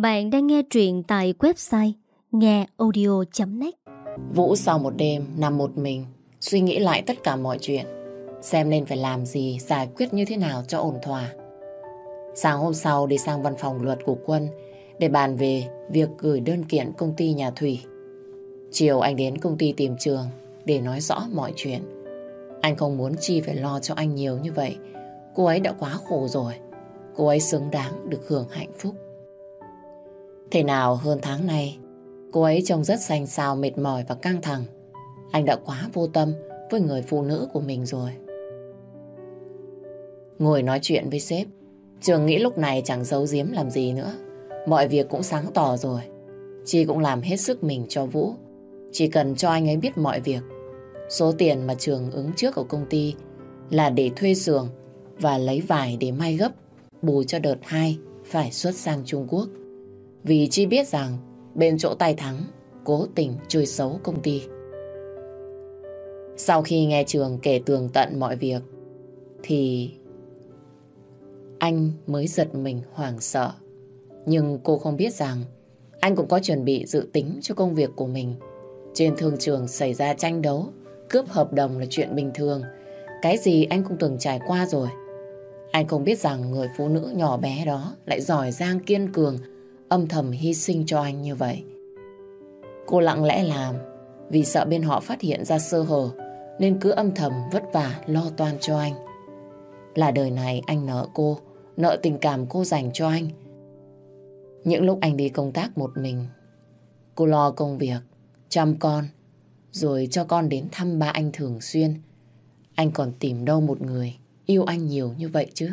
Bạn đang nghe truyện tại website ngheaudio.net Vũ sau một đêm nằm một mình, suy nghĩ lại tất cả mọi chuyện. Xem nên phải làm gì, giải quyết như thế nào cho ổn thỏa. Sáng hôm sau đi sang văn phòng luật của quân để bàn về việc gửi đơn kiện công ty nhà Thủy. Chiều anh đến công ty tìm trường để nói rõ mọi chuyện. Anh không muốn Chi phải lo cho anh nhiều như vậy. Cô ấy đã quá khổ rồi. Cô ấy xứng đáng được hưởng hạnh phúc. Thế nào hơn tháng nay, cô ấy trông rất xanh xao, mệt mỏi và căng thẳng. Anh đã quá vô tâm với người phụ nữ của mình rồi. Ngồi nói chuyện với sếp, Trường nghĩ lúc này chẳng giấu giếm làm gì nữa. Mọi việc cũng sáng tỏ rồi. chị cũng làm hết sức mình cho Vũ. Chỉ cần cho anh ấy biết mọi việc. Số tiền mà Trường ứng trước ở công ty là để thuê xưởng và lấy vải để may gấp, bù cho đợt 2 phải xuất sang Trung Quốc. Vì Chi biết rằng bên chỗ tay thắng cố tình chơi xấu công ty. Sau khi nghe Trường kể tường tận mọi việc thì anh mới giật mình hoảng sợ. Nhưng cô không biết rằng anh cũng có chuẩn bị dự tính cho công việc của mình. Trên thương trường xảy ra tranh đấu, cướp hợp đồng là chuyện bình thường. Cái gì anh cũng từng trải qua rồi. Anh không biết rằng người phụ nữ nhỏ bé đó lại giỏi giang kiên cường, âm thầm hy sinh cho anh như vậy. Cô lặng lẽ làm vì sợ bên họ phát hiện ra sơ hở nên cứ âm thầm vất vả lo toan cho anh. Là đời này anh nợ cô, nợ tình cảm cô dành cho anh. Những lúc anh đi công tác một mình, cô lo công việc, chăm con, rồi cho con đến thăm ba anh thường xuyên. Anh còn tìm đâu một người yêu anh nhiều như vậy chứ?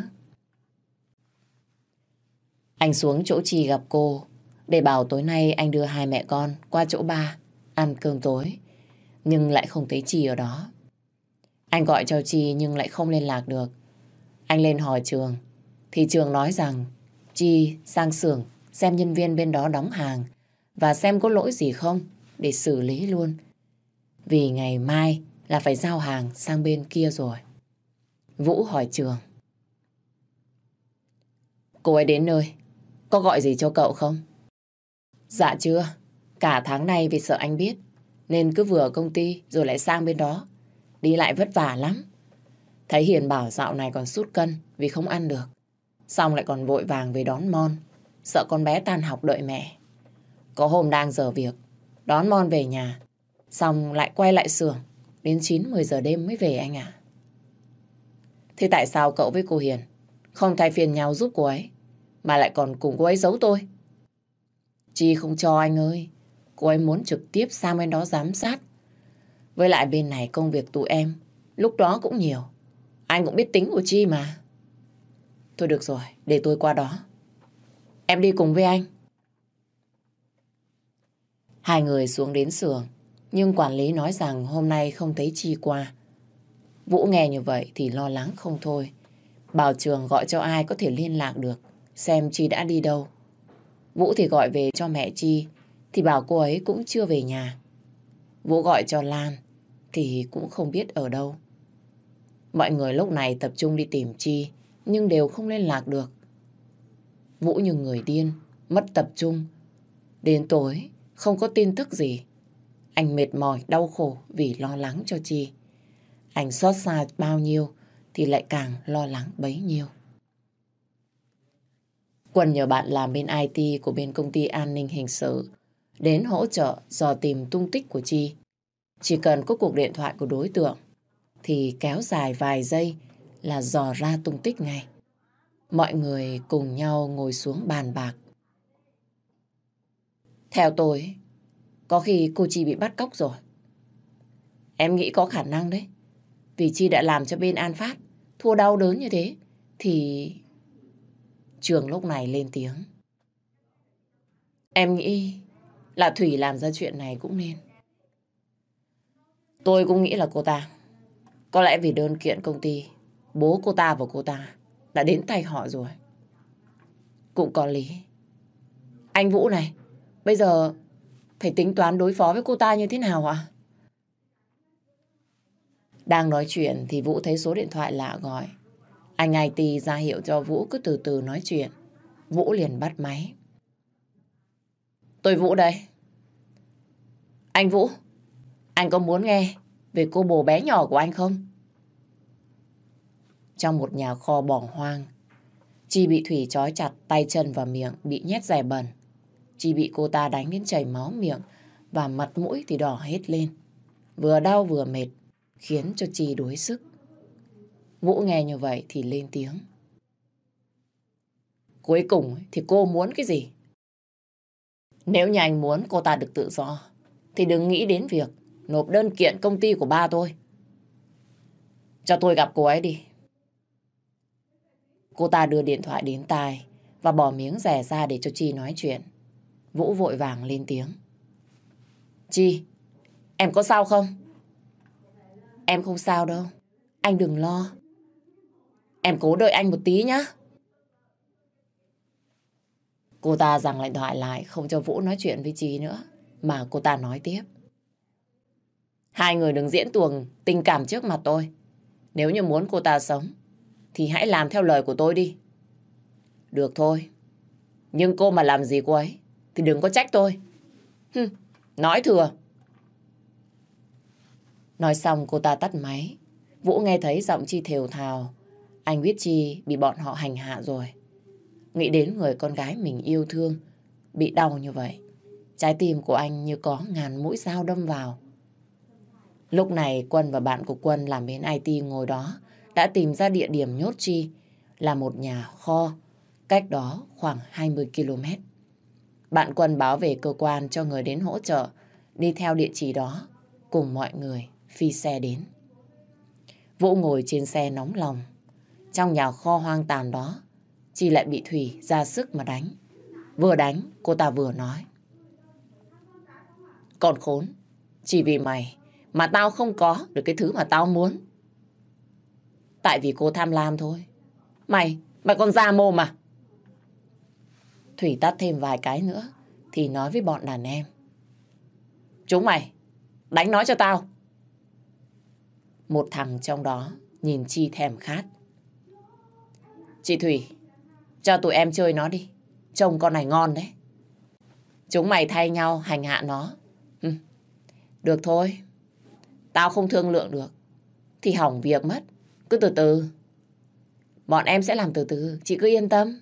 Anh xuống chỗ Chi gặp cô để bảo tối nay anh đưa hai mẹ con qua chỗ ba ăn cơm tối. Nhưng lại không thấy Chi ở đó. Anh gọi cho Chi nhưng lại không liên lạc được. Anh lên hỏi trường thì trường nói rằng Chi sang xưởng xem nhân viên bên đó đóng hàng và xem có lỗi gì không để xử lý luôn. Vì ngày mai là phải giao hàng sang bên kia rồi. Vũ hỏi trường. Cô ấy đến nơi, có gọi gì cho cậu không? Dạ chưa, cả tháng nay vì sợ anh biết, nên cứ vừa ở công ty rồi lại sang bên đó. Đi lại vất vả lắm. Thấy Hiền bảo dạo này còn sút cân vì không ăn được. Xong lại còn vội vàng về đón Mon, sợ con bé tan học đợi mẹ. Có hôm đang giờ việc, đón Mon về nhà, xong lại quay lại xưởng, đến 9-10 giờ đêm mới về anh ạ. Thế tại sao cậu với cô Hiền không thay phiền nhau giúp cô ấy, mà lại còn cùng cô ấy giấu tôi? Chi không cho anh ơi, cô ấy muốn trực tiếp sang bên đó giám sát. Với lại bên này công việc tụi em, lúc đó cũng nhiều. Anh cũng biết tính của Chi mà. Thôi được rồi, để tôi qua đó. Em đi cùng với anh. Hai người xuống đến xưởng, nhưng quản lý nói rằng hôm nay không thấy Chi qua. Vũ nghe như vậy thì lo lắng không thôi. Bảo trường gọi cho ai có thể liên lạc được, xem Chi đã đi đâu. Vũ thì gọi về cho mẹ Chi, thì bảo cô ấy cũng chưa về nhà. Vũ gọi cho Lan, thì cũng không biết ở đâu. Mọi người lúc này tập trung đi tìm Chi, nhưng đều không liên lạc được. Vũ như người điên, mất tập trung. Đến tối, không có tin tức gì. Anh mệt mỏi, đau khổ vì lo lắng cho Chi. Anh xót xa bao nhiêu thì lại càng lo lắng bấy nhiêu. Quân nhờ bạn làm bên IT của bên công ty an ninh hình sự đến hỗ trợ dò tìm tung tích của Chi. Chỉ cần có cuộc điện thoại của đối tượng thì kéo dài vài giây là dò ra tung tích ngay. Mọi người cùng nhau ngồi xuống bàn bạc. Theo tôi, có khi cô Chi bị bắt cóc rồi. Em nghĩ có khả năng đấy. Vì Chi đã làm cho bên An Phát thua đau đớn như thế, thì... Trường lúc này lên tiếng. Em nghĩ là Thủy làm ra chuyện này cũng nên. Tôi cũng nghĩ là cô ta. Có lẽ vì đơn kiện công ty, bố cô ta và cô ta đã đến tay họ rồi. Cũng có lý. Anh Vũ này, bây giờ phải tính toán đối phó với cô ta như thế nào ạ? Đang nói chuyện thì Vũ thấy số điện thoại lạ gọi. Anh IT ra hiệu cho Vũ cứ từ từ nói chuyện. Vũ liền bắt máy. Tôi Vũ đây. Anh Vũ, anh có muốn nghe về cô bồ bé nhỏ của anh không? Trong một nhà kho bỏ hoang, Chi bị Thủy trói chặt tay chân và miệng bị nhét rẻ bẩn. Chi bị cô ta đánh đến chảy máu miệng và mặt mũi thì đỏ hết lên. Vừa đau vừa mệt, khiến cho Chi đuối sức. Vũ nghe như vậy thì lên tiếng. Cuối cùng thì cô muốn cái gì? Nếu như anh muốn cô ta được tự do, thì đừng nghĩ đến việc nộp đơn kiện công ty của ba tôi. Cho tôi gặp cô ấy đi. Cô ta đưa điện thoại đến tai và bỏ miếng rẻ ra để cho Chi nói chuyện. Vũ vội vàng lên tiếng. Chi, em có sao không? Em không sao đâu. Anh đừng lo. Em cố đợi anh một tí nhá. Cô ta rằng lại thoại lại không cho Vũ nói chuyện với trí nữa. Mà cô ta nói tiếp. Hai người đừng diễn tuồng tình cảm trước mặt tôi. Nếu như muốn cô ta sống, thì hãy làm theo lời của tôi đi. Được thôi. Nhưng cô mà làm gì cô ấy, thì đừng có trách tôi. Hừ, nói thừa. Nói xong cô ta tắt máy. Vũ nghe thấy giọng Chi thều thào. Anh biết Chi bị bọn họ hành hạ rồi. Nghĩ đến người con gái mình yêu thương, bị đau như vậy. Trái tim của anh như có ngàn mũi dao đâm vào. Lúc này Quân và bạn của Quân làm bên IT ngồi đó đã tìm ra địa điểm nhốt Chi là một nhà kho cách đó khoảng 20 km. Bạn Quân báo về cơ quan cho người đến hỗ trợ đi theo địa chỉ đó cùng mọi người phi xe đến. Vũ ngồi trên xe nóng lòng. Trong nhà kho hoang tàn đó Chi lại bị Thủy ra sức mà đánh. Vừa đánh cô ta vừa nói. Còn khốn, chỉ vì mày mà tao không có được cái thứ mà tao muốn. Tại vì cô tham lam thôi. Mày, mày còn già mồm mà. Thủy tắt thêm vài cái nữa thì nói với bọn đàn em. Chúng mày, đánh nói cho tao. Một thằng trong đó nhìn Chi thèm khát. Chị Thủy, cho tụi em chơi nó đi. Trông con này ngon đấy. Chúng mày thay nhau hành hạ nó. Ừ. Được thôi. Tao không thương lượng được. Thì hỏng việc mất. Cứ từ từ. Bọn em sẽ làm từ từ. Chị cứ yên tâm.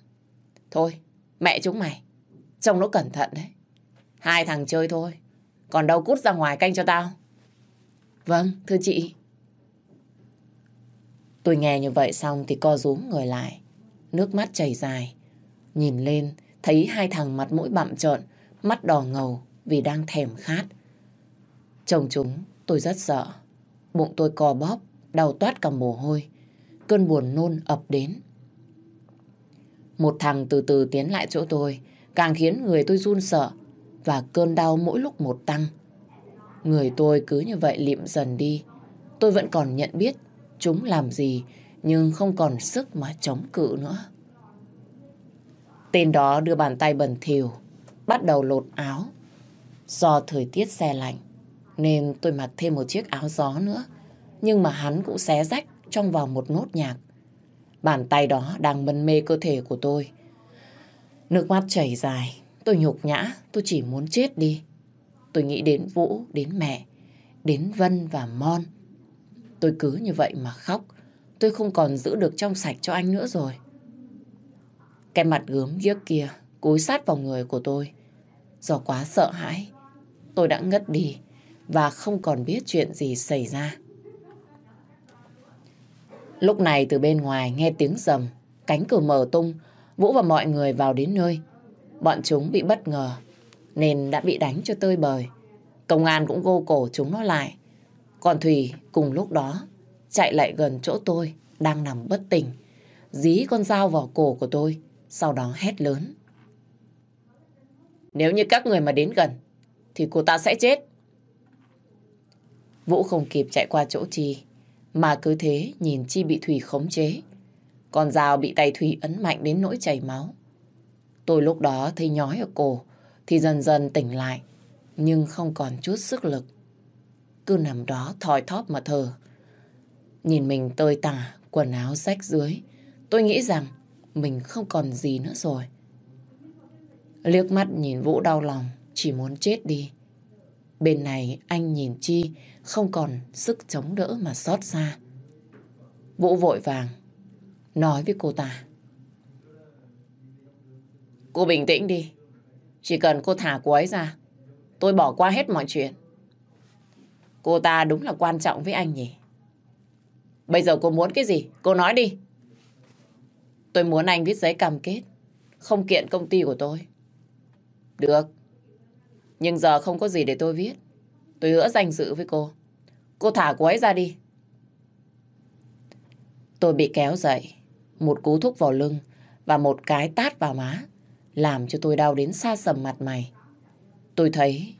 Thôi, mẹ chúng mày. Trông nó cẩn thận đấy. Hai thằng chơi thôi. Còn đâu cút ra ngoài canh cho tao. Vâng, thưa chị. Tôi nghe như vậy xong thì co rúm người lại. Nước mắt chảy dài. Nhìn lên, thấy hai thằng mặt mũi bặm trợn, mắt đỏ ngầu vì đang thèm khát. Chồng chúng, tôi rất sợ. Bụng tôi co bóp, đau toát cả mồ hôi. Cơn buồn nôn ập đến. Một thằng từ từ tiến lại chỗ tôi, càng khiến người tôi run sợ và cơn đau mỗi lúc một tăng. Người tôi cứ như vậy liệm dần đi. Tôi vẫn còn nhận biết chúng làm gì nhưng không còn sức mà chống cự nữa. Tên đó đưa bàn tay bẩn thỉu, bắt đầu lột áo. Do thời tiết xe lạnh, nên tôi mặc thêm một chiếc áo gió nữa. Nhưng mà hắn cũng xé rách trong vào một nốt nhạc. Bàn tay đó đang mân mê cơ thể của tôi. Nước mắt chảy dài, tôi nhục nhã, tôi chỉ muốn chết đi. Tôi nghĩ đến Vũ, đến mẹ, đến Vân và Mon. Tôi cứ như vậy mà khóc, tôi không còn giữ được trong sạch cho anh nữa rồi. Cái mặt gớm ghiếc kia cúi sát vào người của tôi. Do quá sợ hãi, tôi đã ngất đi và không còn biết chuyện gì xảy ra. Lúc này từ bên ngoài nghe tiếng rầm, cánh cửa mở tung, Vũ và mọi người vào đến nơi. Bọn chúng bị bất ngờ, nên đã bị đánh cho tơi bời. Công an cũng gô cổ chúng nó lại. Còn thùy cùng lúc đó chạy lại gần chỗ tôi, đang nằm bất tỉnh, dí con dao vào cổ của tôi, sau đó hét lớn. Nếu như các người mà đến gần, thì cô ta sẽ chết. Vũ không kịp chạy qua chỗ Chi, mà cứ thế nhìn Chi bị Thủy khống chế. Con dao bị tay Thủy ấn mạnh đến nỗi chảy máu. Tôi lúc đó thấy nhói ở cổ, thì dần dần tỉnh lại, nhưng không còn chút sức lực. Cứ nằm đó thòi thóp mà thở. Nhìn mình tơi tả, quần áo rách dưới, tôi nghĩ rằng mình không còn gì nữa rồi. Liếc mắt nhìn Vũ đau lòng, chỉ muốn chết đi. Bên này anh nhìn Chi không còn sức chống đỡ mà xót xa. Vũ vội vàng nói với cô ta. Cô bình tĩnh đi. Chỉ cần cô thả cô ấy ra, tôi bỏ qua hết mọi chuyện. Cô ta đúng là quan trọng với anh nhỉ? Bây giờ cô muốn cái gì? Cô nói đi. Tôi muốn anh viết giấy cam kết, không kiện công ty của tôi. Được. Nhưng giờ không có gì để tôi viết. Tôi hứa danh dự với cô. Cô thả cô ấy ra đi. Tôi bị kéo dậy, một cú thúc vào lưng và một cái tát vào má, làm cho tôi đau đến xa sầm mặt mày. Tôi thấy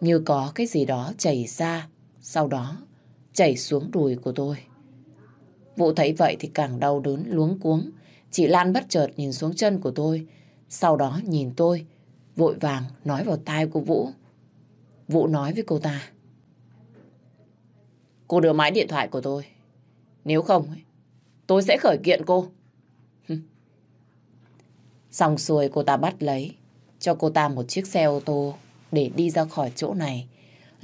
như có cái gì đó chảy ra, sau đó chảy xuống đùi của tôi. Vũ thấy vậy thì càng đau đớn luống cuống. Chị Lan bất chợt nhìn xuống chân của tôi, sau đó nhìn tôi, vội vàng nói vào tai của Vũ. Vũ nói với cô ta. Cô đưa máy điện thoại của tôi. Nếu không, tôi sẽ khởi kiện cô. Xong xuôi cô ta bắt lấy, cho cô ta một chiếc xe ô tô để đi ra khỏi chỗ này.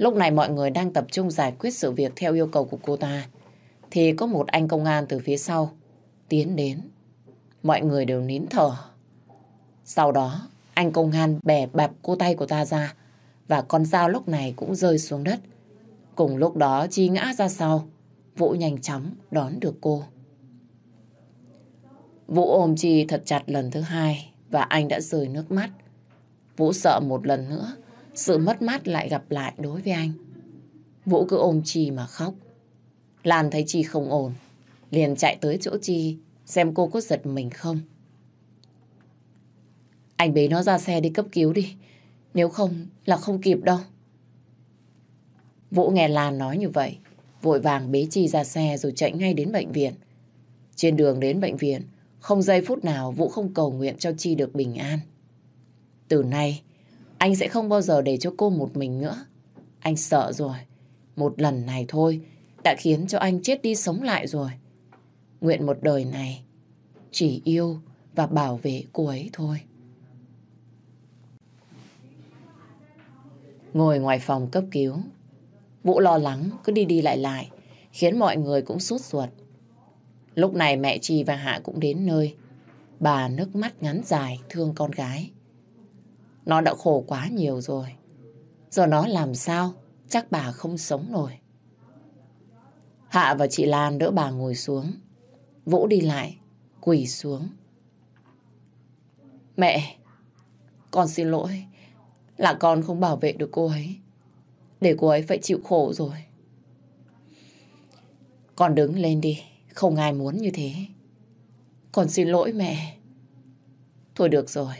Lúc này mọi người đang tập trung giải quyết sự việc theo yêu cầu của cô ta. Thì có một anh công an từ phía sau tiến đến. Mọi người đều nín thở. Sau đó, anh công an bẻ bẹp cô tay của ta ra và con dao lúc này cũng rơi xuống đất. Cùng lúc đó Chi ngã ra sau. Vũ nhanh chóng đón được cô. Vũ ôm Chi thật chặt lần thứ hai và anh đã rơi nước mắt. Vũ sợ một lần nữa sự mất mát lại gặp lại đối với anh. Vũ cứ ôm Chi mà khóc. Lan thấy Chi không ổn, liền chạy tới chỗ Chi xem cô có giật mình không. Anh bế nó ra xe đi cấp cứu đi, nếu không là không kịp đâu. Vũ nghe Lan nói như vậy, vội vàng bế Chi ra xe rồi chạy ngay đến bệnh viện. Trên đường đến bệnh viện, không giây phút nào Vũ không cầu nguyện cho Chi được bình an. Từ nay, anh sẽ không bao giờ để cho cô một mình nữa. Anh sợ rồi. Một lần này thôi đã khiến cho anh chết đi sống lại rồi. Nguyện một đời này chỉ yêu và bảo vệ cô ấy thôi. Ngồi ngoài phòng cấp cứu, Vũ lo lắng cứ đi đi lại lại, khiến mọi người cũng sốt ruột. Lúc này mẹ Chi và Hạ cũng đến nơi. Bà nước mắt ngắn dài thương con gái. Nó đã khổ quá nhiều rồi. Giờ nó làm sao? Chắc bà không sống nổi. Hạ và chị Lan đỡ bà ngồi xuống. Vũ đi lại, quỳ xuống. Mẹ, con xin lỗi. Là con không bảo vệ được cô ấy. Để cô ấy phải chịu khổ rồi. Con đứng lên đi. Không ai muốn như thế. Con xin lỗi mẹ. Thôi được rồi.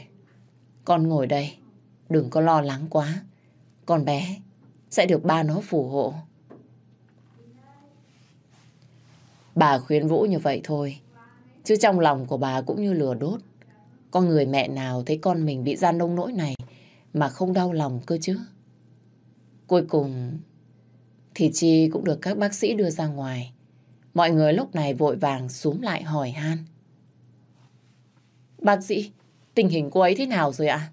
Con ngồi đây. Đừng có lo lắng quá. Con bé sẽ được ba nó phù hộ. Bà khuyến Vũ như vậy thôi. Chứ trong lòng của bà cũng như lửa đốt. Có người mẹ nào thấy con mình bị gian nông nỗi này mà không đau lòng cơ chứ. Cuối cùng thì Chi cũng được các bác sĩ đưa ra ngoài. Mọi người lúc này vội vàng xuống lại hỏi han. Bác sĩ, tình hình cô ấy thế nào rồi ạ?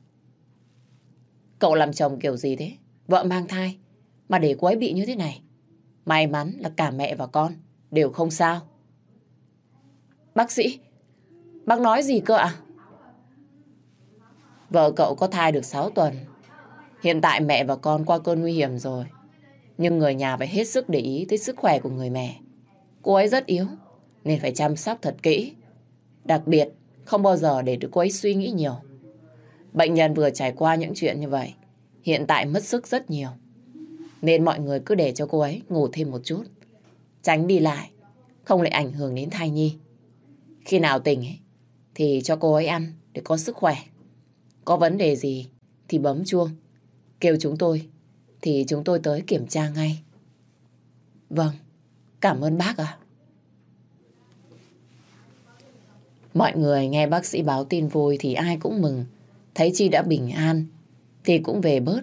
Cậu làm chồng kiểu gì thế? Vợ mang thai, mà để cô ấy bị như thế này. May mắn là cả mẹ và con đều không sao. Bác sĩ, bác nói gì cơ ạ? Vợ cậu có thai được 6 tuần. Hiện tại mẹ và con qua cơn nguy hiểm rồi. Nhưng người nhà phải hết sức để ý tới sức khỏe của người mẹ. Cô ấy rất yếu, nên phải chăm sóc thật kỹ. Đặc biệt, không bao giờ để được cô ấy suy nghĩ nhiều. Bệnh nhân vừa trải qua những chuyện như vậy, hiện tại mất sức rất nhiều. Nên mọi người cứ để cho cô ấy ngủ thêm một chút. Tránh đi lại, không lại ảnh hưởng đến thai nhi. Khi nào tỉnh ấy, thì cho cô ấy ăn để có sức khỏe. Có vấn đề gì thì bấm chuông. Kêu chúng tôi thì chúng tôi tới kiểm tra ngay. Vâng, cảm ơn bác ạ. Mọi người nghe bác sĩ báo tin vui thì ai cũng mừng. Thấy Chi đã bình an thì cũng về bớt.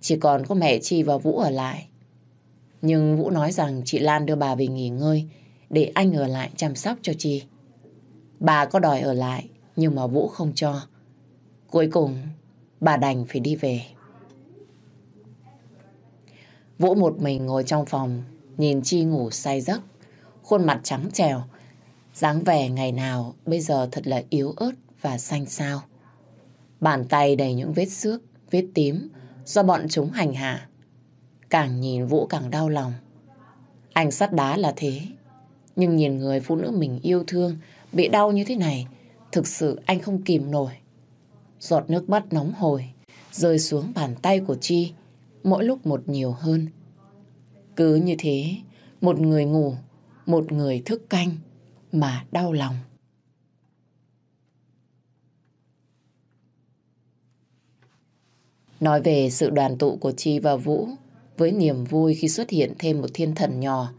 Chỉ còn có mẹ Chi và Vũ ở lại. Nhưng Vũ nói rằng chị Lan đưa bà về nghỉ ngơi để anh ở lại chăm sóc cho Chi. Bà có đòi ở lại nhưng mà Vũ không cho. Cuối cùng bà đành phải đi về. Vũ một mình ngồi trong phòng, nhìn Chi ngủ say giấc. Khuôn mặt trắng trèo, dáng vẻ ngày nào bây giờ thật là yếu ớt và xanh xao. Bàn tay đầy những vết xước, vết tím do bọn chúng hành hạ. Càng nhìn Vũ càng đau lòng. Anh sắt đá là thế, nhưng nhìn người phụ nữ mình yêu thương bị đau như thế này, thực sự anh không kìm nổi. Giọt nước mắt nóng hổi rơi xuống bàn tay của Chi, mỗi lúc một nhiều hơn. Cứ như thế, một người ngủ, một người thức canh mà đau lòng. Nói về sự đoàn tụ của Chi và Vũ với niềm vui khi xuất hiện thêm một thiên thần nhỏ.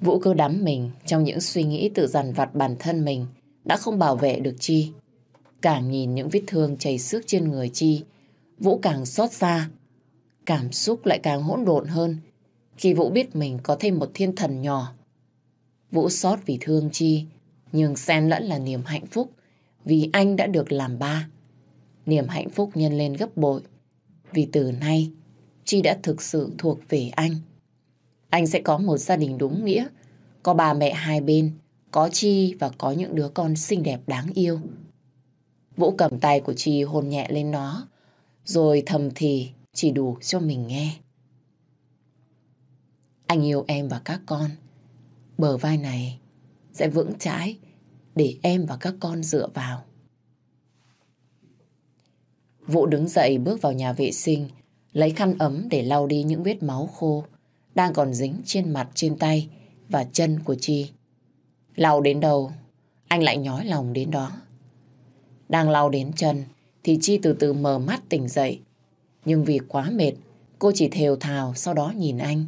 Vũ cứ đắm mình trong những suy nghĩ tự dằn vặt bản thân mình đã không bảo vệ được Chi. Càng nhìn những vết thương chảy xước trên người Chi, Vũ càng xót xa. Cảm xúc lại càng hỗn độn hơn khi Vũ biết mình có thêm một thiên thần nhỏ. Vũ xót vì thương Chi, nhưng xen lẫn là niềm hạnh phúc vì anh đã được làm ba. Niềm hạnh phúc nhân lên gấp bội vì từ nay Chi đã thực sự thuộc về anh. Anh sẽ có một gia đình đúng nghĩa, có bà mẹ hai bên, có Chi và có những đứa con xinh đẹp đáng yêu. Vũ cầm tay của Chi hôn nhẹ lên nó, rồi thầm thì chỉ đủ cho mình nghe. Anh yêu em và các con. Bờ vai này sẽ vững chãi để em và các con dựa vào. Vũ đứng dậy bước vào nhà vệ sinh, lấy khăn ấm để lau đi những vết máu khô đang còn dính trên mặt, trên tay và chân của Chi. Lau đến đâu, anh lại nhói lòng đến đó. Đang lau đến chân, thì Chi từ từ mở mắt tỉnh dậy. Nhưng vì quá mệt, cô chỉ thều thào sau đó nhìn anh.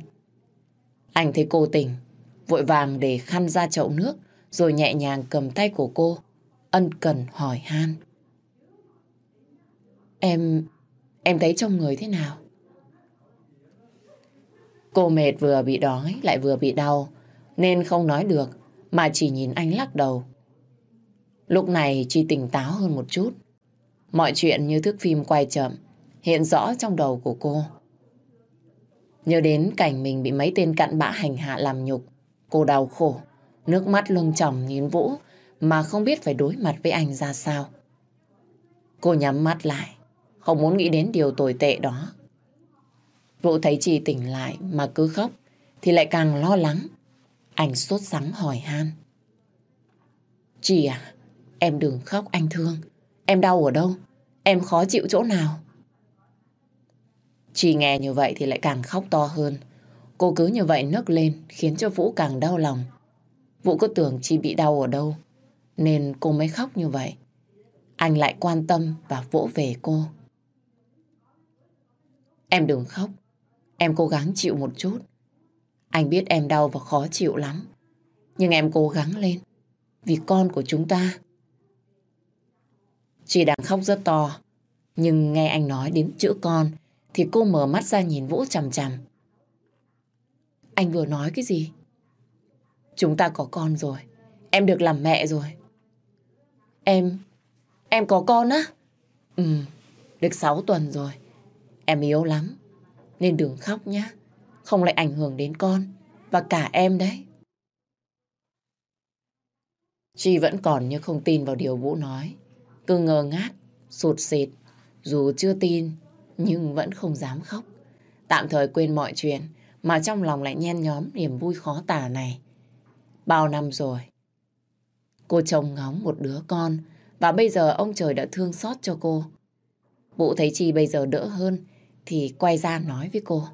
Anh thấy cô tỉnh, vội vàng để khăn ra chậu nước, rồi nhẹ nhàng cầm tay của cô, ân cần hỏi han. Em, em thấy trong người thế nào? Cô mệt vừa bị đói lại vừa bị đau, nên không nói được, mà chỉ nhìn anh lắc đầu. Lúc này Chi tỉnh táo hơn một chút. Mọi chuyện như thước phim quay chậm, hiện rõ trong đầu của cô. Nhớ đến cảnh mình bị mấy tên cặn bã hành hạ làm nhục, cô đau khổ, nước mắt lưng tròng nhìn Vũ mà không biết phải đối mặt với anh ra sao. Cô nhắm mắt lại, không muốn nghĩ đến điều tồi tệ đó. Vũ thấy chị tỉnh lại mà cứ khóc thì lại càng lo lắng. Anh sốt sắng hỏi han. Chị à, em đừng khóc anh thương. Em đau ở đâu? Em khó chịu chỗ nào? Chị nghe như vậy thì lại càng khóc to hơn. Cô cứ như vậy nức lên, khiến cho Vũ càng đau lòng. Vũ cứ tưởng chị bị đau ở đâu, nên cô mới khóc như vậy. Anh lại quan tâm và vỗ về cô. Em đừng khóc. Em cố gắng chịu một chút. Anh biết em đau và khó chịu lắm. Nhưng em cố gắng lên. Vì con của chúng ta. Chị đang khóc rất to. Nhưng nghe anh nói đến chữ con thì cô mở mắt ra nhìn Vũ chằm chằm. Anh vừa nói cái gì? Chúng ta có con rồi. Em được làm mẹ rồi. Em... Em có con á? Ừ, được 6 tuần rồi. Em yếu lắm. Nên đừng khóc nhá, Không lại ảnh hưởng đến con. Và cả em đấy. Chi vẫn còn như không tin vào điều Vũ nói. Cứ ngơ ngác, sụt sịt. Dù chưa tin, nhưng vẫn không dám khóc. Tạm thời quên mọi chuyện, mà trong lòng lại nhen nhóm niềm vui khó tả này. Bao năm rồi, cô chồng ngóng một đứa con, và bây giờ ông trời đã thương xót cho cô. Vũ thấy Chi bây giờ đỡ hơn, thì quay ra nói với cô.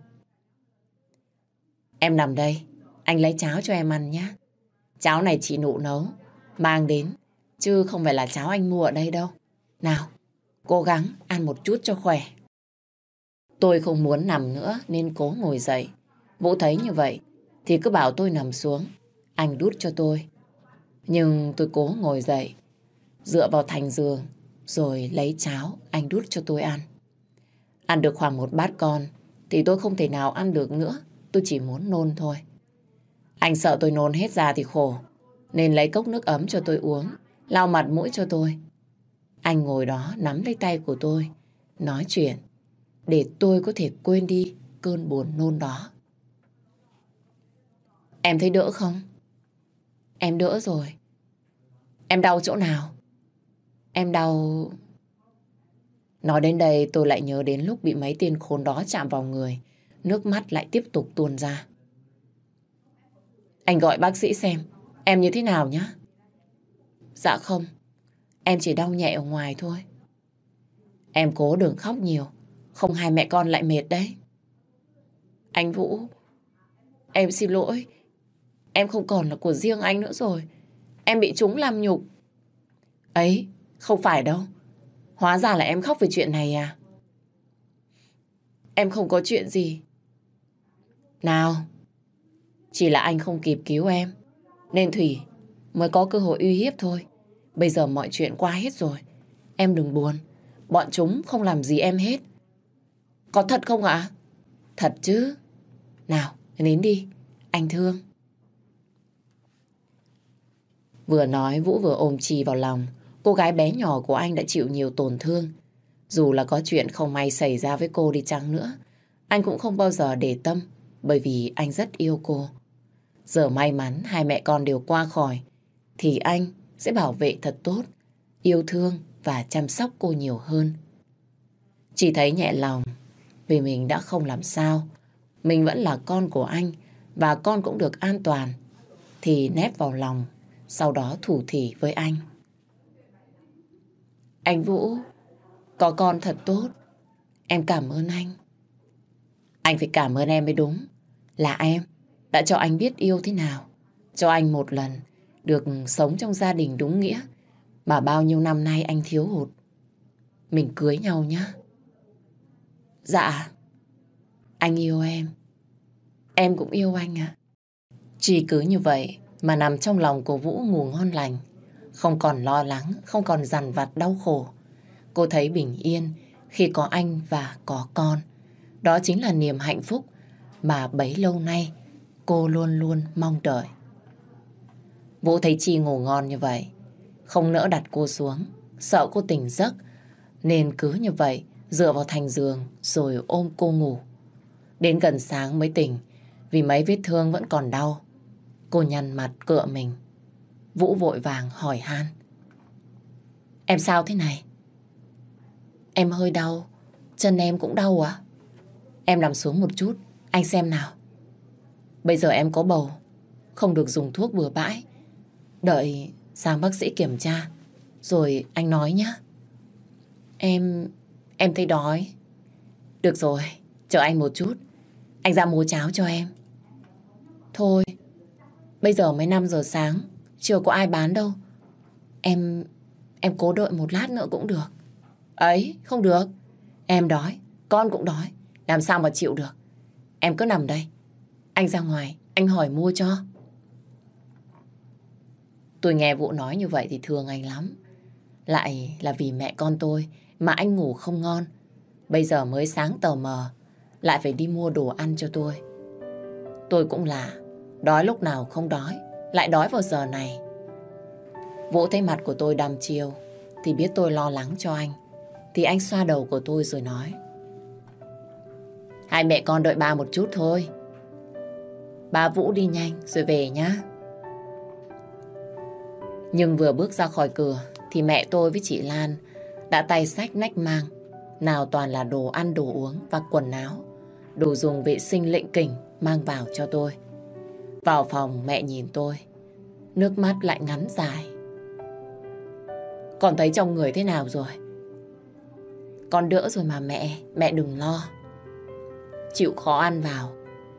Em nằm đây, anh lấy cháo cho em ăn nhé. Cháo này chị nụ nấu, mang đến, chứ không phải là cháo anh mua ở đây đâu. Nào, cố gắng ăn một chút cho khỏe. Tôi không muốn nằm nữa nên cố ngồi dậy. Vũ thấy như vậy thì cứ bảo tôi nằm xuống. Anh đút cho tôi. Nhưng tôi cố ngồi dậy, dựa vào thành giường rồi lấy cháo anh đút cho tôi ăn. Ăn được khoảng một bát con thì tôi không thể nào ăn được nữa. Tôi chỉ muốn nôn thôi. Anh sợ tôi nôn hết ra thì khổ. Nên lấy cốc nước ấm cho tôi uống, lau mặt mũi cho tôi. Anh ngồi đó nắm lấy tay của tôi, nói chuyện để tôi có thể quên đi cơn buồn nôn đó. Em thấy đỡ không? Em đỡ rồi. Em đau chỗ nào? Em đau... Nói đến đây tôi lại nhớ đến lúc bị mấy tên khốn đó chạm vào người. Nước mắt lại tiếp tục tuôn ra. Anh gọi bác sĩ xem em như thế nào nhá. Dạ không, em chỉ đau nhẹ ở ngoài thôi. Em cố đừng khóc nhiều, không hai mẹ con lại mệt đấy. Anh Vũ, em xin lỗi. Em không còn là của riêng anh nữa rồi. Em bị chúng làm nhục. Ấy, không phải đâu. Hóa ra là em khóc về chuyện này à? Em không có chuyện gì. Nào, chỉ là anh không kịp cứu em. Nên Thủy mới có cơ hội uy hiếp thôi. Bây giờ mọi chuyện qua hết rồi. Em đừng buồn. Bọn chúng không làm gì em hết. Có thật không ạ? Thật chứ. Nào, nín đi. Anh thương. Vừa nói Vũ vừa ôm Trì vào lòng. Cô gái bé nhỏ của anh đã chịu nhiều tổn thương. Dù là có chuyện không may xảy ra với cô đi chăng nữa, anh cũng không bao giờ để tâm bởi vì anh rất yêu cô. Giờ may mắn hai mẹ con đều qua khỏi thì anh sẽ bảo vệ thật tốt, yêu thương và chăm sóc cô nhiều hơn. Chỉ thấy nhẹ lòng vì mình đã không làm sao. Mình vẫn là con của anh và con cũng được an toàn thì nép vào lòng sau đó thủ thỉ với anh. Anh Vũ, có con thật tốt. Em cảm ơn anh. Anh phải cảm ơn em mới đúng. Là em đã cho anh biết yêu thế nào. Cho anh một lần được sống trong gia đình đúng nghĩa mà bao nhiêu năm nay anh thiếu hụt. Mình cưới nhau nhé. Dạ, anh yêu em. Em cũng yêu anh à. Chỉ cứ như vậy mà nằm trong lòng của Vũ ngủ ngon lành. Không còn lo lắng, không còn dằn vặt đau khổ. Cô thấy bình yên khi có anh và có con. Đó chính là niềm hạnh phúc mà bấy lâu nay cô luôn luôn mong đợi. Vũ thấy Chi ngủ ngon như vậy, không nỡ đặt cô xuống, sợ cô tỉnh giấc, nên cứ như vậy dựa vào thành giường rồi ôm cô ngủ. Đến gần sáng mới tỉnh, vì mấy vết thương vẫn còn đau. Cô nhăn mặt cựa mình. Vũ vội vàng hỏi han. Em sao thế này? Em hơi đau, chân em cũng đau à? Em nằm xuống một chút, anh xem nào. Bây giờ em có bầu, không được dùng thuốc bừa bãi. Đợi sang bác sĩ kiểm tra, rồi anh nói nhé. Em em thấy đói. Được rồi, chờ anh một chút. Anh ra mua cháo cho em. Thôi, bây giờ mới 5 giờ sáng, chưa có ai bán đâu. Em... em cố đợi một lát nữa cũng được. Ấy, không được. Em đói, con cũng đói. Làm sao mà chịu được. Em cứ nằm đây. Anh ra ngoài, anh hỏi mua cho. Tôi nghe Vũ nói như vậy thì thương anh lắm. Lại là vì mẹ con tôi mà anh ngủ không ngon. Bây giờ mới sáng tờ mờ, lại phải đi mua đồ ăn cho tôi. Tôi cũng là, đói lúc nào không đói, lại đói vào giờ này. Vũ thấy mặt của tôi đăm chiêu, thì biết tôi lo lắng cho anh. Thì anh xoa đầu của tôi rồi nói. Hai mẹ con đợi ba một chút thôi. Ba Vũ đi nhanh rồi về nhá. Nhưng vừa bước ra khỏi cửa thì mẹ tôi với chị Lan đã tay sách nách mang. Nào toàn là đồ ăn, đồ uống và quần áo. Đồ dùng vệ sinh lệnh kỉnh mang vào cho tôi. Vào phòng mẹ nhìn tôi. Nước mắt lại ngắn dài. Con thấy trong người thế nào rồi? Con đỡ rồi mà mẹ, mẹ đừng lo. Chịu khó ăn vào,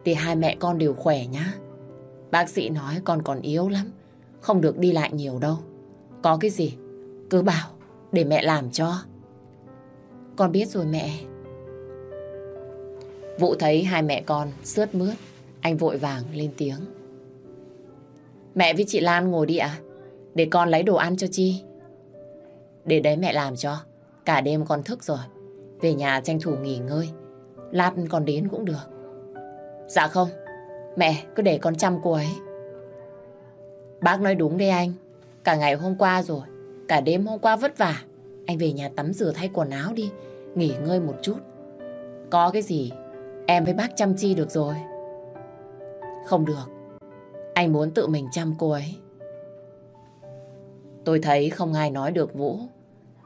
thì hai mẹ con đều khỏe nhá. Bác sĩ nói con còn yếu lắm, không được đi lại nhiều đâu. Có cái gì, cứ bảo, để mẹ làm cho. Con biết rồi mẹ. Vũ thấy hai mẹ con sướt mướt, anh vội vàng lên tiếng. Mẹ với chị Lan ngồi đi ạ, để con lấy đồ ăn cho Chi. Để đấy mẹ làm cho, cả đêm con thức rồi. Về nhà tranh thủ nghỉ ngơi, lát con đến cũng được. Dạ không, mẹ cứ để con chăm cô ấy. Bác nói đúng đấy anh, cả ngày hôm qua rồi, cả đêm hôm qua vất vả. Anh về nhà tắm rửa thay quần áo đi, nghỉ ngơi một chút. Có cái gì em với bác chăm chi được rồi. Không được. Anh muốn tự mình chăm cô ấy. Tôi thấy không ai nói được Vũ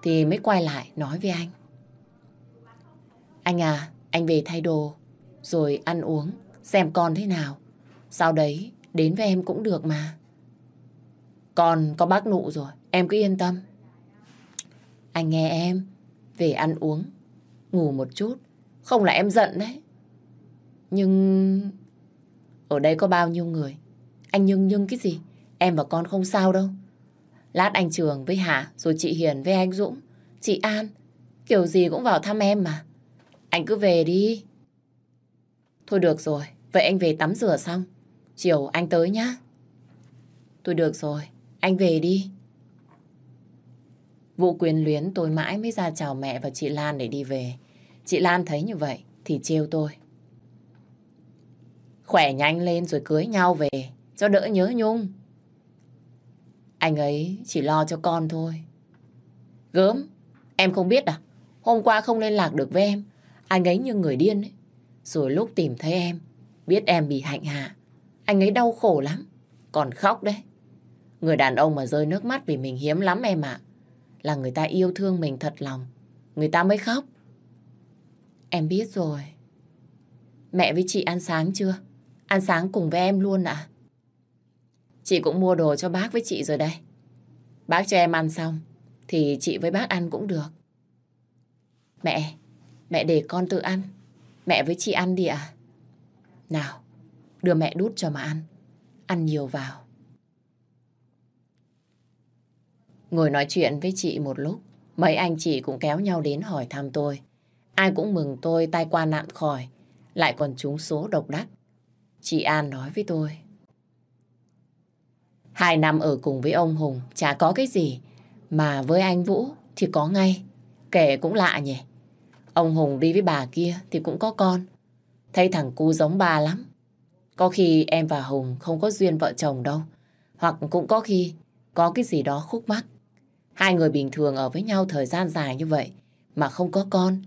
thì mới quay lại nói với anh. Anh à, anh về thay đồ rồi ăn uống xem con thế nào. Sau đấy đến với em cũng được mà. Con có bác nụ rồi, em cứ yên tâm. Anh nghe em, về ăn uống, ngủ một chút, không là em giận đấy. Nhưng... Ở đây có bao nhiêu người? Anh nhưng nhưng cái gì? Em và con không sao đâu. Lát anh Trường với Hà, rồi chị Hiền với anh Dũng, chị An, kiểu gì cũng vào thăm em mà. Anh cứ về đi. Thôi được rồi, vậy anh về tắm rửa xong. Chiều anh tới nhá. Tôi được rồi, anh về đi. Vụ quyền luyến tôi mãi mới ra chào mẹ và chị Lan để đi về. Chị Lan thấy như vậy thì trêu tôi. Khỏe nhanh lên rồi cưới nhau về, cho đỡ nhớ nhung. Anh ấy chỉ lo cho con thôi. Gớm, em không biết à? Hôm qua không liên lạc được với em. Anh ấy như người điên ấy. Rồi lúc tìm thấy em, biết em bị hạnh hạ. Anh ấy đau khổ lắm, còn khóc đấy. Người đàn ông mà rơi nước mắt vì mình hiếm lắm em ạ. Là người ta yêu thương mình thật lòng, người ta mới khóc. Em biết rồi. Mẹ với chị ăn sáng chưa? Ăn sáng cùng với em luôn ạ. Chị cũng mua đồ cho bác với chị rồi đây. Bác cho em ăn xong, thì chị với bác ăn cũng được. Mẹ, mẹ để con tự ăn. Mẹ với chị ăn đi ạ. Nào, đưa mẹ đút cho mà ăn. Ăn nhiều vào. Ngồi nói chuyện với chị một lúc, mấy anh chị cũng kéo nhau đến hỏi thăm tôi. Ai cũng mừng tôi tai qua nạn khỏi, lại còn trúng số độc đắc. Chị An nói với tôi. Hai năm ở cùng với ông Hùng chả có cái gì, mà với anh Vũ thì có ngay. Kể cũng lạ nhỉ. Ông Hùng đi với bà kia thì cũng có con. Thấy thằng cu giống bà lắm. Có khi em và Hùng không có duyên vợ chồng đâu. Hoặc cũng có khi có cái gì đó khúc mắc. Hai người bình thường ở với nhau thời gian dài như vậy mà không có con.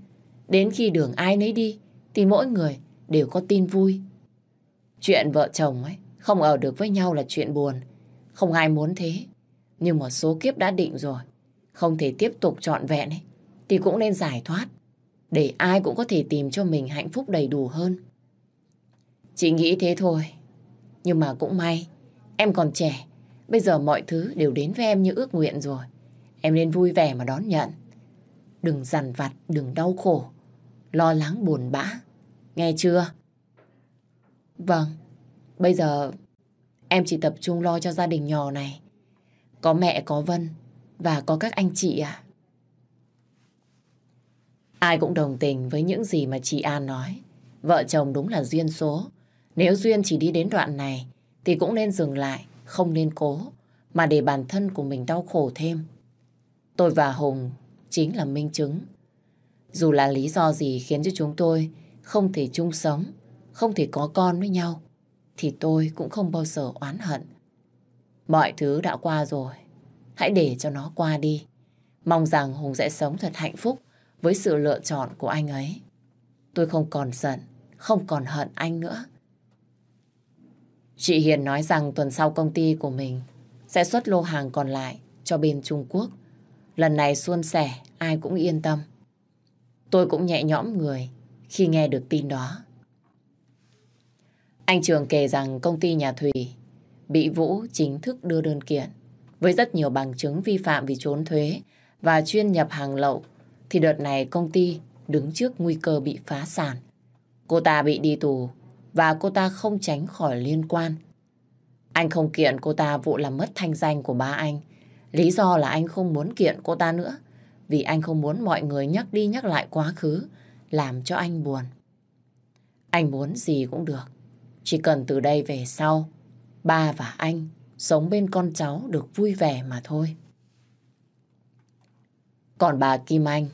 Đến khi đường ai nấy đi, thì mỗi người đều có tin vui. Chuyện vợ chồng ấy không ở được với nhau là chuyện buồn. Không ai muốn thế. Nhưng mà số kiếp đã định rồi. Không thể tiếp tục trọn vẹn ấy. Thì cũng nên giải thoát. Để ai cũng có thể tìm cho mình hạnh phúc đầy đủ hơn. Chị nghĩ thế thôi. Nhưng mà cũng may. Em còn trẻ. Bây giờ mọi thứ đều đến với em như ước nguyện rồi. Em nên vui vẻ mà đón nhận. Đừng dằn vặt, đừng đau khổ. Lo lắng buồn bã. Nghe chưa? Vâng. Bây giờ em chỉ tập trung lo cho gia đình nhỏ này. Có mẹ, có Vân và có các anh chị à. Ai cũng đồng tình với những gì mà chị An nói. Vợ chồng đúng là duyên số. Nếu duyên chỉ đi đến đoạn này thì cũng nên dừng lại, không nên cố, mà để bản thân của mình đau khổ thêm. Tôi và Hùng chính là minh chứng. Dù là lý do gì khiến cho chúng tôi không thể chung sống, không thể có con với nhau, thì tôi cũng không bao giờ oán hận. Mọi thứ đã qua rồi, hãy để cho nó qua đi. Mong rằng Hùng sẽ sống thật hạnh phúc với sự lựa chọn của anh ấy. Tôi không còn giận, không còn hận anh nữa. Chị Hiền nói rằng tuần sau công ty của mình sẽ xuất lô hàng còn lại cho bên Trung Quốc. Lần này suôn sẻ, ai cũng yên tâm. Tôi cũng nhẹ nhõm người khi nghe được tin đó. Anh Trường kể rằng công ty nhà Thủy bị Vũ chính thức đưa đơn kiện với rất nhiều bằng chứng vi phạm vì trốn thuế và chuyên nhập hàng lậu thì đợt này công ty đứng trước nguy cơ bị phá sản. Cô ta bị đi tù và cô ta không tránh khỏi liên quan. Anh không kiện cô ta vụ làm mất thanh danh của ba anh. Lý do là anh không muốn kiện cô ta nữa vì anh không muốn mọi người nhắc đi nhắc lại quá khứ làm cho anh buồn. Anh muốn gì cũng được. Chỉ cần từ đây về sau ba và anh sống bên con cháu được vui vẻ mà thôi. Còn bà Kim Anh,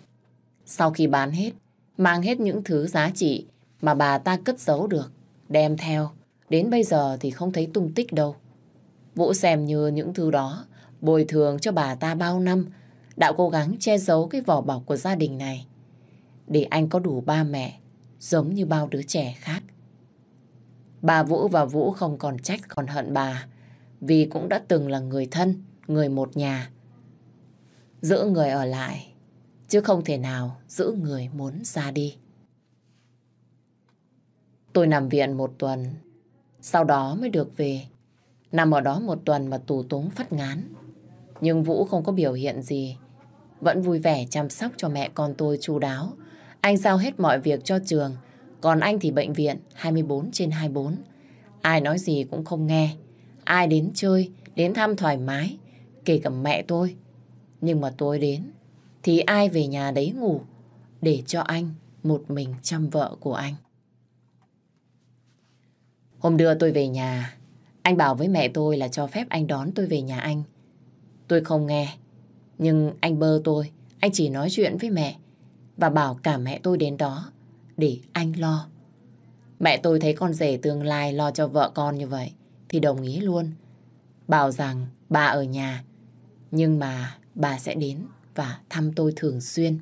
sau khi bán hết, mang hết những thứ giá trị mà bà ta cất giấu được, đem theo, đến bây giờ thì không thấy tung tích đâu. Vũ xem như những thứ đó bồi thường cho bà ta bao năm đã cố gắng che giấu cái vỏ bọc của gia đình này. Để anh có đủ ba mẹ, giống như bao đứa trẻ khác. Bà Vũ và Vũ không còn trách còn hận bà, vì cũng đã từng là người thân, người một nhà. Giữ người ở lại, chứ không thể nào giữ người muốn ra đi. Tôi nằm viện một tuần, sau đó mới được về. Nằm ở đó một tuần mà tù túng phát ngán. Nhưng Vũ không có biểu hiện gì. Vẫn vui vẻ chăm sóc cho mẹ con tôi chu đáo. Anh giao hết mọi việc cho trường. Còn anh thì bệnh viện 24 trên 24. Ai nói gì cũng không nghe. Ai đến chơi, đến thăm thoải mái. Kể cả mẹ tôi. Nhưng mà tôi đến. Thì ai về nhà đấy ngủ. Để cho anh một mình chăm vợ của anh. Hôm đưa tôi về nhà, anh bảo với mẹ tôi là cho phép anh đón tôi về nhà anh. Tôi không nghe, nhưng anh bơ tôi, anh chỉ nói chuyện với mẹ và bảo cả mẹ tôi đến đó để anh lo. Mẹ tôi thấy con rể tương lai lo cho vợ con như vậy thì đồng ý luôn. Bảo rằng bà ở nhà, nhưng mà bà sẽ đến và thăm tôi thường xuyên.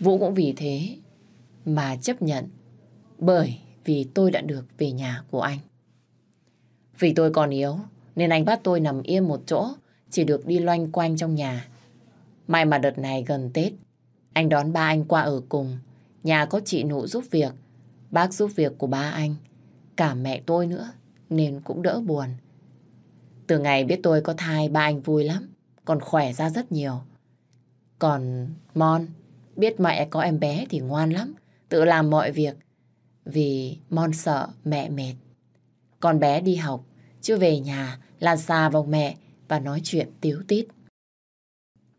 Vũ cũng vì thế mà chấp nhận bởi vì tôi đã được về nhà của anh. Vì tôi còn yếu, nên anh bắt tôi nằm yên một chỗ, chỉ được đi loanh quanh trong nhà. May mà đợt này gần Tết, anh đón ba anh qua ở cùng. Nhà có chị nụ giúp việc, bác giúp việc của ba anh, cả mẹ tôi nữa, nên cũng đỡ buồn. Từ ngày biết tôi có thai, ba anh vui lắm, còn khỏe ra rất nhiều. Còn Mon, biết mẹ có em bé thì ngoan lắm, tự làm mọi việc, vì Mon sợ mẹ mệt. Con bé đi học, chưa về nhà là xà vào mẹ và nói chuyện tiếu tít.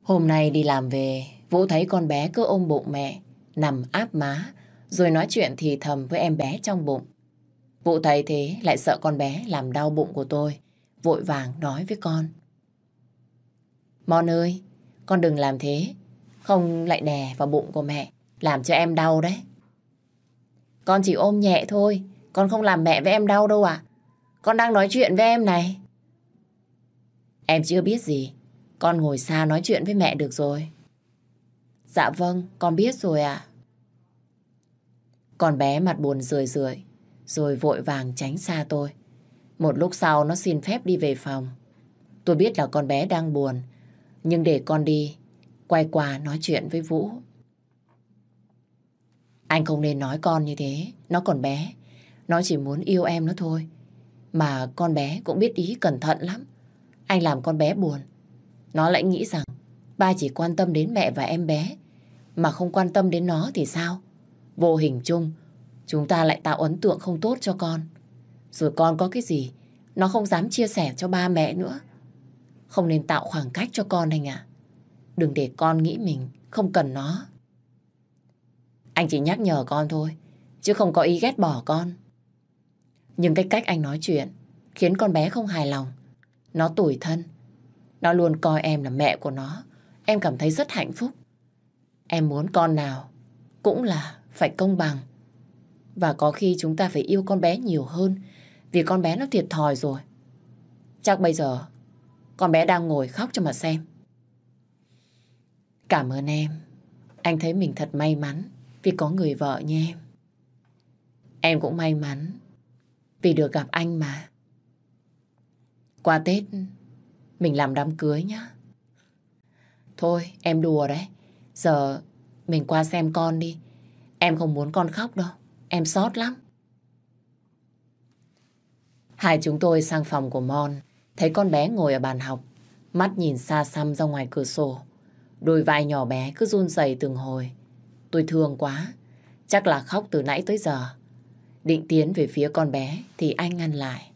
Hôm nay đi làm về, Vũ thấy con bé cứ ôm bụng mẹ, nằm áp má, rồi nói chuyện thì thầm với em bé trong bụng. Vũ thấy thế lại sợ con bé làm đau bụng của tôi, vội vàng nói với con. Mon ơi, con đừng làm thế, không lại đè vào bụng của mẹ, làm cho em đau đấy. Con chỉ ôm nhẹ thôi, con không làm mẹ với em đau đâu à. Con đang nói chuyện với em này. Em chưa biết gì, con ngồi xa nói chuyện với mẹ được rồi. Dạ vâng, con biết rồi ạ. Con bé mặt buồn rười rượi, rồi vội vàng tránh xa tôi. Một lúc sau nó xin phép đi về phòng. Tôi biết là con bé đang buồn, nhưng để con đi, quay qua nói chuyện với Vũ. Anh không nên nói con như thế. Nó còn bé. Nó chỉ muốn yêu em nó thôi. Mà con bé cũng biết ý cẩn thận lắm. Anh làm con bé buồn. Nó lại nghĩ rằng ba chỉ quan tâm đến mẹ và em bé. Mà không quan tâm đến nó thì sao? Vô hình chung, chúng ta lại tạo ấn tượng không tốt cho con. Rồi con có cái gì, nó không dám chia sẻ cho ba mẹ nữa. Không nên tạo khoảng cách cho con anh ạ. Đừng để con nghĩ mình không cần nó. Anh chỉ nhắc nhở con thôi, chứ không có ý ghét bỏ con. Nhưng cái cách anh nói chuyện khiến con bé không hài lòng. Nó tủi thân. Nó luôn coi em là mẹ của nó. Em cảm thấy rất hạnh phúc. Em muốn con nào cũng là phải công bằng. Và có khi chúng ta phải yêu con bé nhiều hơn, vì con bé nó thiệt thòi rồi. Chắc bây giờ con bé đang ngồi khóc cho mà xem. Cảm ơn em. Anh thấy mình thật may mắn vì có người vợ như em. Em cũng may mắn vì được gặp anh mà. Qua Tết, mình làm đám cưới nhá. Thôi, em đùa đấy. Giờ mình qua xem con đi. Em không muốn con khóc đâu. Em sót lắm. Hai chúng tôi sang phòng của Mon. Thấy con bé ngồi ở bàn học. Mắt nhìn xa xăm ra ngoài cửa sổ. Đôi vai nhỏ bé cứ run rẩy từng hồi. Tôi thương quá. Chắc là khóc từ nãy tới giờ. Định tiến về phía con bé thì anh ngăn lại.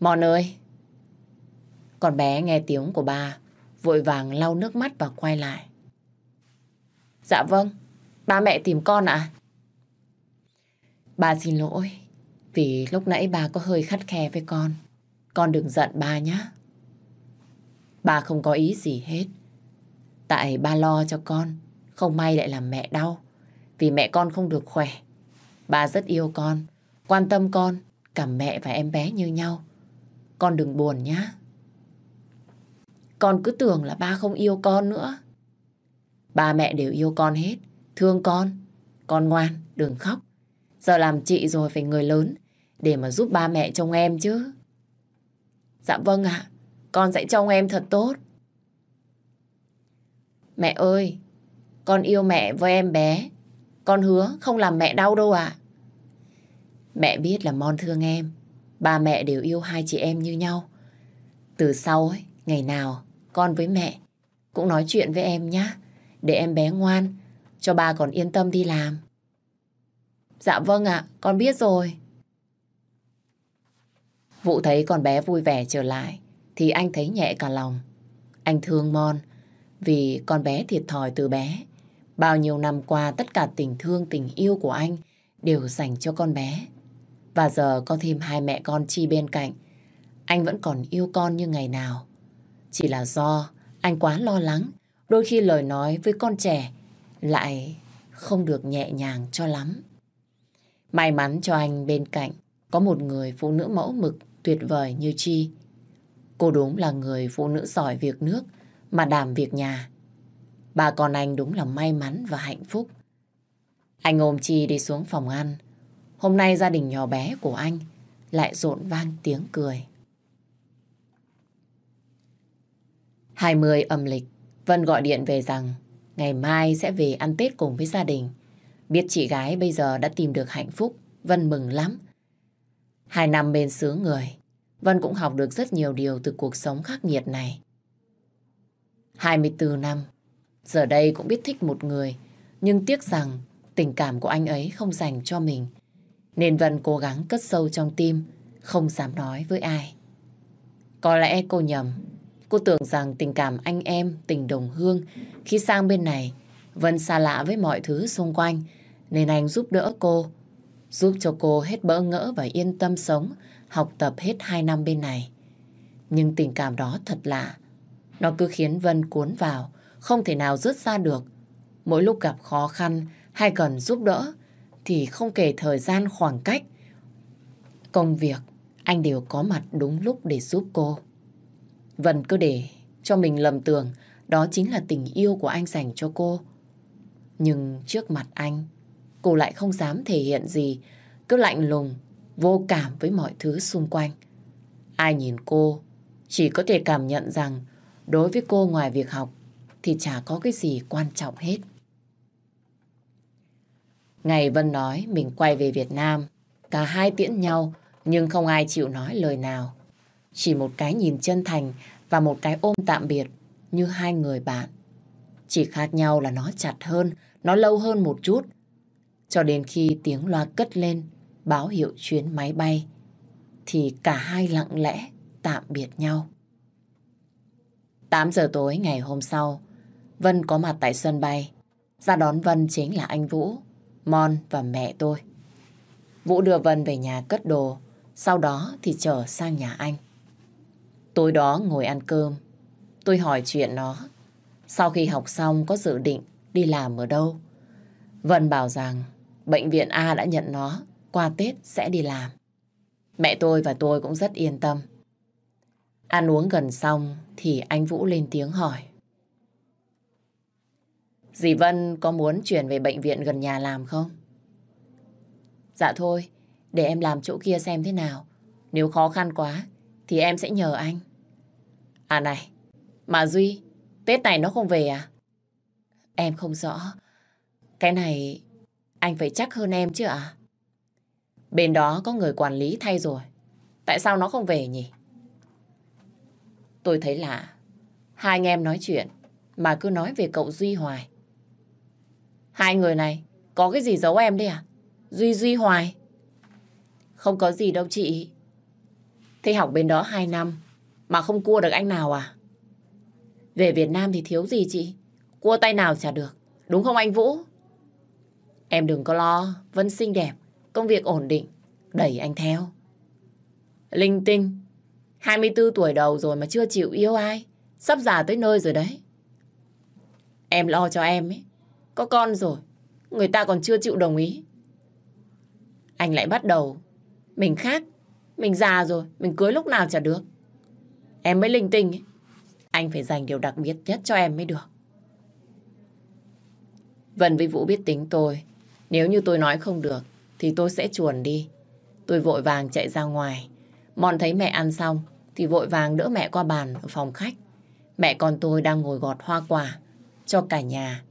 Mọn ơi! Con bé nghe tiếng của ba, vội vàng lau nước mắt và quay lại. Dạ vâng, ba mẹ tìm con ạ. À? Ba xin lỗi, vì lúc nãy ba có hơi khắt khe với con. Con đừng giận ba nhé. Ba không có ý gì hết. Tại ba lo cho con, không may lại làm mẹ đau. Vì mẹ con không được khỏe. Ba rất yêu con, quan tâm con, cả mẹ và em bé như nhau. Con đừng buồn nhá. Con cứ tưởng là ba không yêu con nữa. Ba mẹ đều yêu con hết, thương con. Con ngoan, đừng khóc. Giờ làm chị rồi phải người lớn để mà giúp ba mẹ trông em chứ. Dạ vâng ạ, con sẽ trông em thật tốt. Mẹ ơi, con yêu mẹ với em bé. Con hứa không làm mẹ đau đâu ạ. Mẹ biết là Mon thương em. Ba mẹ đều yêu hai chị em như nhau. Từ sau ấy, ngày nào con với mẹ cũng nói chuyện với em nhé. Để em bé ngoan, cho ba còn yên tâm đi làm. Dạ vâng ạ, con biết rồi. Vụ thấy con bé vui vẻ trở lại thì anh thấy nhẹ cả lòng. Anh thương Mon vì con bé thiệt thòi từ bé. Bao nhiêu năm qua tất cả tình thương tình yêu của anh đều dành cho con bé. Và giờ có thêm hai mẹ con chi bên cạnh. Anh vẫn còn yêu con như ngày nào. Chỉ là do anh quá lo lắng. Đôi khi lời nói với con trẻ lại không được nhẹ nhàng cho lắm. May mắn cho anh bên cạnh có một người phụ nữ mẫu mực tuyệt vời như Chi. Cô đúng là người phụ nữ giỏi việc nước mà đảm việc nhà. Bà con anh đúng là may mắn và hạnh phúc. Anh ôm Chi đi xuống phòng ăn. Hôm nay gia đình nhỏ bé của anh lại rộn vang tiếng cười. 20 âm lịch, Vân gọi điện về rằng ngày mai sẽ về ăn Tết cùng với gia đình. Biết chị gái bây giờ đã tìm được hạnh phúc, Vân mừng lắm. Hai năm bên xứ người, Vân cũng học được rất nhiều điều từ cuộc sống khắc nghiệt này. 24 năm, giờ đây cũng biết thích một người, nhưng tiếc rằng tình cảm của anh ấy không dành cho mình. Nên Vân cố gắng cất sâu trong tim, không dám nói với ai. Có lẽ cô nhầm, cô tưởng rằng tình cảm anh em, tình đồng hương, khi sang bên này, Vân xa lạ với mọi thứ xung quanh, nên anh giúp đỡ cô, giúp cho cô hết bỡ ngỡ và yên tâm sống, học tập hết hai năm bên này. Nhưng tình cảm đó thật lạ, nó cứ khiến Vân cuốn vào, không thể nào rút ra được. Mỗi lúc gặp khó khăn hay cần giúp đỡ thì không kể thời gian khoảng cách. Công việc, anh đều có mặt đúng lúc để giúp cô. Vân cứ để cho mình lầm tưởng đó chính là tình yêu của anh dành cho cô. Nhưng trước mặt anh, cô lại không dám thể hiện gì, cứ lạnh lùng, vô cảm với mọi thứ xung quanh. Ai nhìn cô chỉ có thể cảm nhận rằng đối với cô ngoài việc học thì chả có cái gì quan trọng hết. Ngày Vân nói mình quay về Việt Nam, cả hai tiễn nhau nhưng không ai chịu nói lời nào. Chỉ một cái nhìn chân thành và một cái ôm tạm biệt như hai người bạn. Chỉ khác nhau là nó chặt hơn, nó lâu hơn một chút. Cho đến khi tiếng loa cất lên, báo hiệu chuyến máy bay, thì cả hai lặng lẽ tạm biệt nhau. 8 giờ tối ngày hôm sau, Vân có mặt tại sân bay. Ra đón Vân chính là anh Vũ, Mon và mẹ tôi. Vũ đưa Vân về nhà cất đồ, sau đó thì trở sang nhà anh. Tối đó ngồi ăn cơm, tôi hỏi chuyện nó. Sau khi học xong có dự định đi làm ở đâu? Vân bảo rằng bệnh viện A đã nhận nó, qua Tết sẽ đi làm. Mẹ tôi và tôi cũng rất yên tâm. Ăn uống gần xong thì anh Vũ lên tiếng hỏi. Dì Vân có muốn chuyển về bệnh viện gần nhà làm không? Dạ thôi, để em làm chỗ kia xem thế nào. Nếu khó khăn quá thì em sẽ nhờ anh. À này, mà Duy, Tết này nó không về à? Em không rõ. Cái này anh phải chắc hơn em chứ à? Bên đó có người quản lý thay rồi. Tại sao nó không về nhỉ? Tôi thấy lạ. Hai anh em nói chuyện mà cứ nói về cậu Duy hoài. Hai người này, có cái gì giấu em đấy à? Duy Duy hoài. Không có gì đâu chị. Thế học bên đó hai năm, mà không cua được anh nào à? Về Việt Nam thì thiếu gì chị? Cua tay nào chả được. Đúng không anh Vũ? Em đừng có lo. Vân xinh đẹp. Công việc ổn định. Đẩy anh theo. Linh tinh. 24 tuổi đầu rồi mà chưa chịu yêu ai. Sắp già tới nơi rồi đấy. Em lo cho em ấy. Có con rồi. Người ta còn chưa chịu đồng ý. Anh lại bắt đầu. Mình khác. Mình già rồi. Mình cưới lúc nào chả được. Em mới linh tinh ấy. Anh phải dành điều đặc biệt nhất cho em mới được. Vân với Vũ biết tính tôi. Nếu như tôi nói không được, thì tôi sẽ chuồn đi. Tôi vội vàng chạy ra ngoài. mòn thấy mẹ ăn xong, thì vội vàng đỡ mẹ qua bàn ở phòng khách. Mẹ con tôi đang ngồi gọt hoa quả cho cả nhà.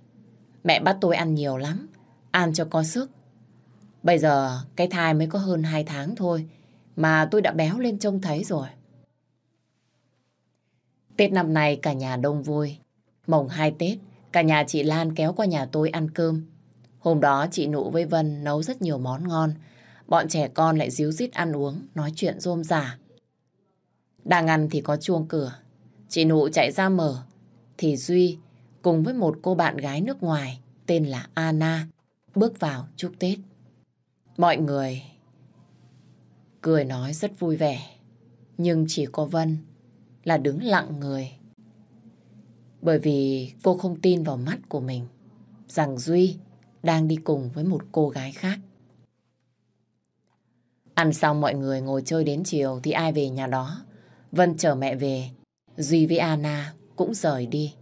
Mẹ bắt tôi ăn nhiều lắm, ăn cho có sức. Bây giờ cái thai mới có hơn 2 tháng thôi, mà tôi đã béo lên trông thấy rồi. Tết năm nay cả nhà đông vui. Mồng hai Tết, cả nhà chị Lan kéo qua nhà tôi ăn cơm. Hôm đó chị Nụ với Vân nấu rất nhiều món ngon. Bọn trẻ con lại díu dít ăn uống, nói chuyện rôm rả. Đang ăn thì có chuông cửa. Chị Nụ chạy ra mở. Thì Duy cùng với một cô bạn gái nước ngoài tên là Anna bước vào chúc Tết. Mọi người cười nói rất vui vẻ. Nhưng chỉ có Vân là đứng lặng người. Bởi vì cô không tin vào mắt của mình rằng Duy đang đi cùng với một cô gái khác. Ăn xong mọi người ngồi chơi đến chiều thì ai về nhà đó. Vân chở mẹ về, Duy với Anna cũng rời đi.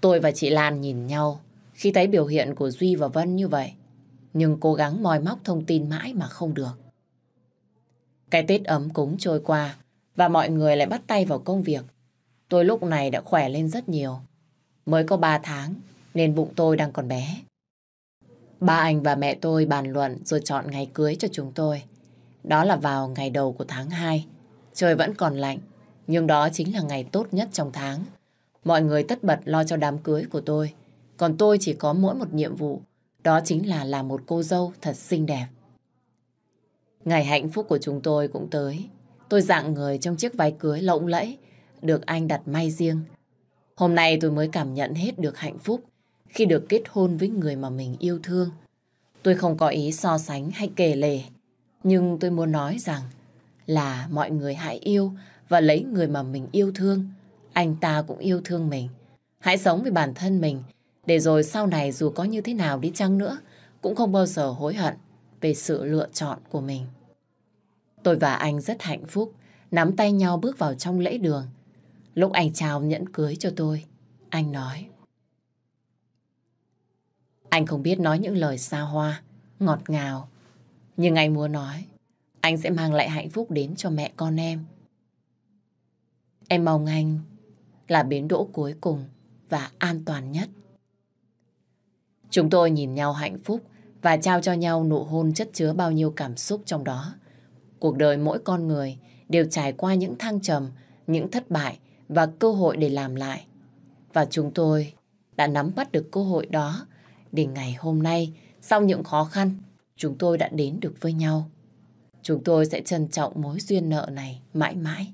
Tôi và chị Lan nhìn nhau khi thấy biểu hiện của Duy và Vân như vậy. Nhưng cố gắng moi móc thông tin mãi mà không được. Cái Tết ấm cúng trôi qua và mọi người lại bắt tay vào công việc. Tôi lúc này đã khỏe lên rất nhiều. Mới có 3 tháng nên bụng tôi đang còn bé. Ba anh và mẹ tôi bàn luận rồi chọn ngày cưới cho chúng tôi. Đó là vào ngày đầu của tháng 2. Trời vẫn còn lạnh, nhưng đó chính là ngày tốt nhất trong tháng. Mọi người tất bật lo cho đám cưới của tôi. Còn tôi chỉ có mỗi một nhiệm vụ, đó chính là làm một cô dâu thật xinh đẹp. Ngày hạnh phúc của chúng tôi cũng tới. Tôi dạng người trong chiếc váy cưới lộng lẫy, được anh đặt may riêng. Hôm nay tôi mới cảm nhận hết được hạnh phúc khi được kết hôn với người mà mình yêu thương. Tôi không có ý so sánh hay kể lể, nhưng tôi muốn nói rằng là mọi người hãy yêu và lấy người mà mình yêu thương. Anh ta cũng yêu thương mình. Hãy sống với bản thân mình, để rồi sau này dù có như thế nào đi chăng nữa, cũng không bao giờ hối hận về sự lựa chọn của mình. Tôi và anh rất hạnh phúc, nắm tay nhau bước vào trong lễ đường. Lúc anh chào nhẫn cưới cho tôi, anh nói. Anh không biết nói những lời xa hoa, ngọt ngào. Nhưng anh muốn nói, anh sẽ mang lại hạnh phúc đến cho mẹ con em. Em mong anh là bến đỗ cuối cùng và an toàn nhất. Chúng tôi nhìn nhau hạnh phúc và trao cho nhau nụ hôn chất chứa bao nhiêu cảm xúc trong đó. Cuộc đời mỗi con người đều trải qua những thăng trầm, những thất bại và cơ hội để làm lại. Và chúng tôi đã nắm bắt được cơ hội đó để ngày hôm nay, sau những khó khăn, chúng tôi đã đến được với nhau. Chúng tôi sẽ trân trọng mối duyên nợ này mãi mãi.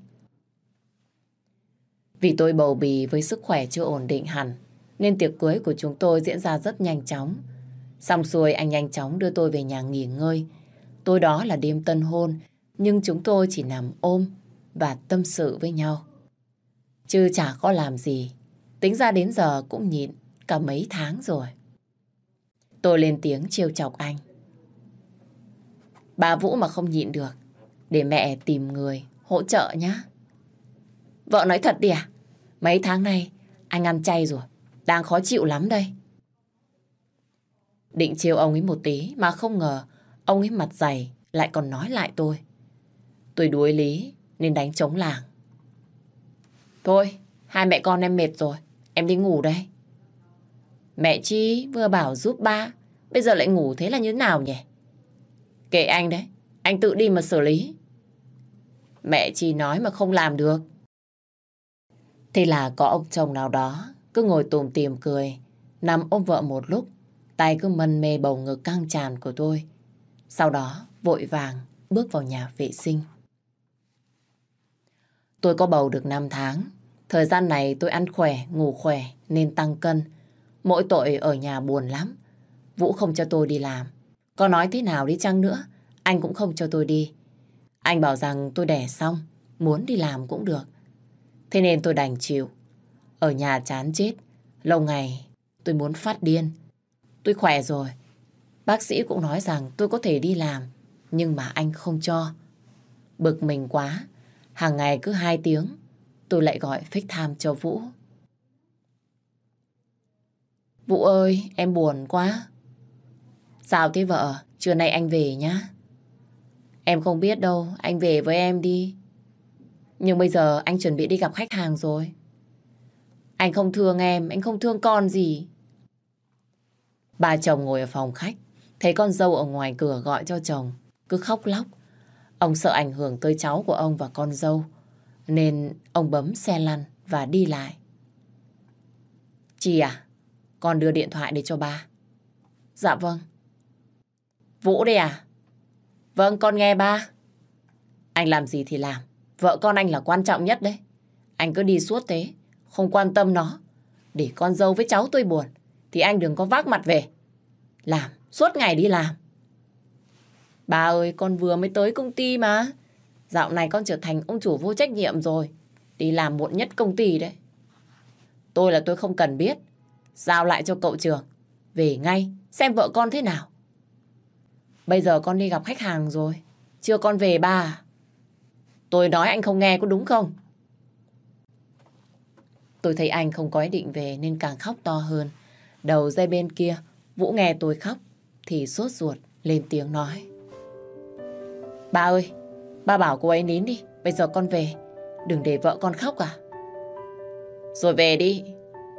Vì tôi bầu bì với sức khỏe chưa ổn định hẳn, nên tiệc cưới của chúng tôi diễn ra rất nhanh chóng. Xong xuôi anh nhanh chóng đưa tôi về nhà nghỉ ngơi. Tôi đó là đêm tân hôn, nhưng chúng tôi chỉ nằm ôm và tâm sự với nhau. Chứ chả có làm gì, tính ra đến giờ cũng nhịn cả mấy tháng rồi. Tôi lên tiếng trêu chọc anh. Bà Vũ mà không nhịn được, để mẹ tìm người hỗ trợ nhá. Vợ nói thật đi à? Mấy tháng nay anh ăn chay rồi, đang khó chịu lắm đây. Định chiều ông ấy một tí mà không ngờ ông ấy mặt dày lại còn nói lại tôi. Tôi đuối lý nên đánh chống làng. Thôi, hai mẹ con em mệt rồi, em đi ngủ đây. Mẹ Chi vừa bảo giúp ba, bây giờ lại ngủ thế là như thế nào nhỉ? Kệ anh đấy, anh tự đi mà xử lý. Mẹ Chi nói mà không làm được. Thế là có ông chồng nào đó cứ ngồi tùm tìm cười, nằm ôm vợ một lúc, tay cứ mân mê bầu ngực căng tràn của tôi. Sau đó vội vàng bước vào nhà vệ sinh. Tôi có bầu được 5 tháng. Thời gian này tôi ăn khỏe, ngủ khỏe nên tăng cân. Mỗi tội ở nhà buồn lắm. Vũ không cho tôi đi làm. Có nói thế nào đi chăng nữa, anh cũng không cho tôi đi. Anh bảo rằng tôi đẻ xong, muốn đi làm cũng được. Thế nên tôi đành chịu. Ở nhà chán chết, lâu ngày tôi muốn phát điên. Tôi khỏe rồi. Bác sĩ cũng nói rằng tôi có thể đi làm, nhưng mà anh không cho. Bực mình quá, hàng ngày cứ hai tiếng, tôi lại gọi FaceTime cho Vũ. Vũ ơi, em buồn quá. Sao thế vợ? Trưa nay anh về nhá. Em không biết đâu, anh về với em đi. Nhưng bây giờ anh chuẩn bị đi gặp khách hàng rồi. Anh không thương em, anh không thương con gì. Bà chồng ngồi ở phòng khách, thấy con dâu ở ngoài cửa gọi cho chồng, cứ khóc lóc. Ông sợ ảnh hưởng tới cháu của ông và con dâu, nên ông bấm xe lăn và đi lại. Chị à, con đưa điện thoại để cho ba. Dạ vâng. Vũ đây à? Vâng, con nghe ba. Anh làm gì thì làm. Vợ con anh là quan trọng nhất đấy. Anh cứ đi suốt thế, không quan tâm nó. Để con dâu với cháu tôi buồn, thì anh đừng có vác mặt về. Làm, suốt ngày đi làm. Bà ơi, con vừa mới tới công ty mà. Dạo này con trở thành ông chủ vô trách nhiệm rồi. Đi làm muộn nhất công ty đấy. Tôi là tôi không cần biết. Giao lại cho cậu trường. Về ngay, xem vợ con thế nào. Bây giờ con đi gặp khách hàng rồi. Chưa con về bà. à? Tôi nói anh không nghe có đúng không? Tôi thấy anh không có ý định về nên càng khóc to hơn. Đầu dây bên kia, Vũ nghe tôi khóc thì sốt ruột lên tiếng nói. Ba ơi, ba bảo cô ấy nín đi, bây giờ con về. Đừng để vợ con khóc à? Rồi về đi,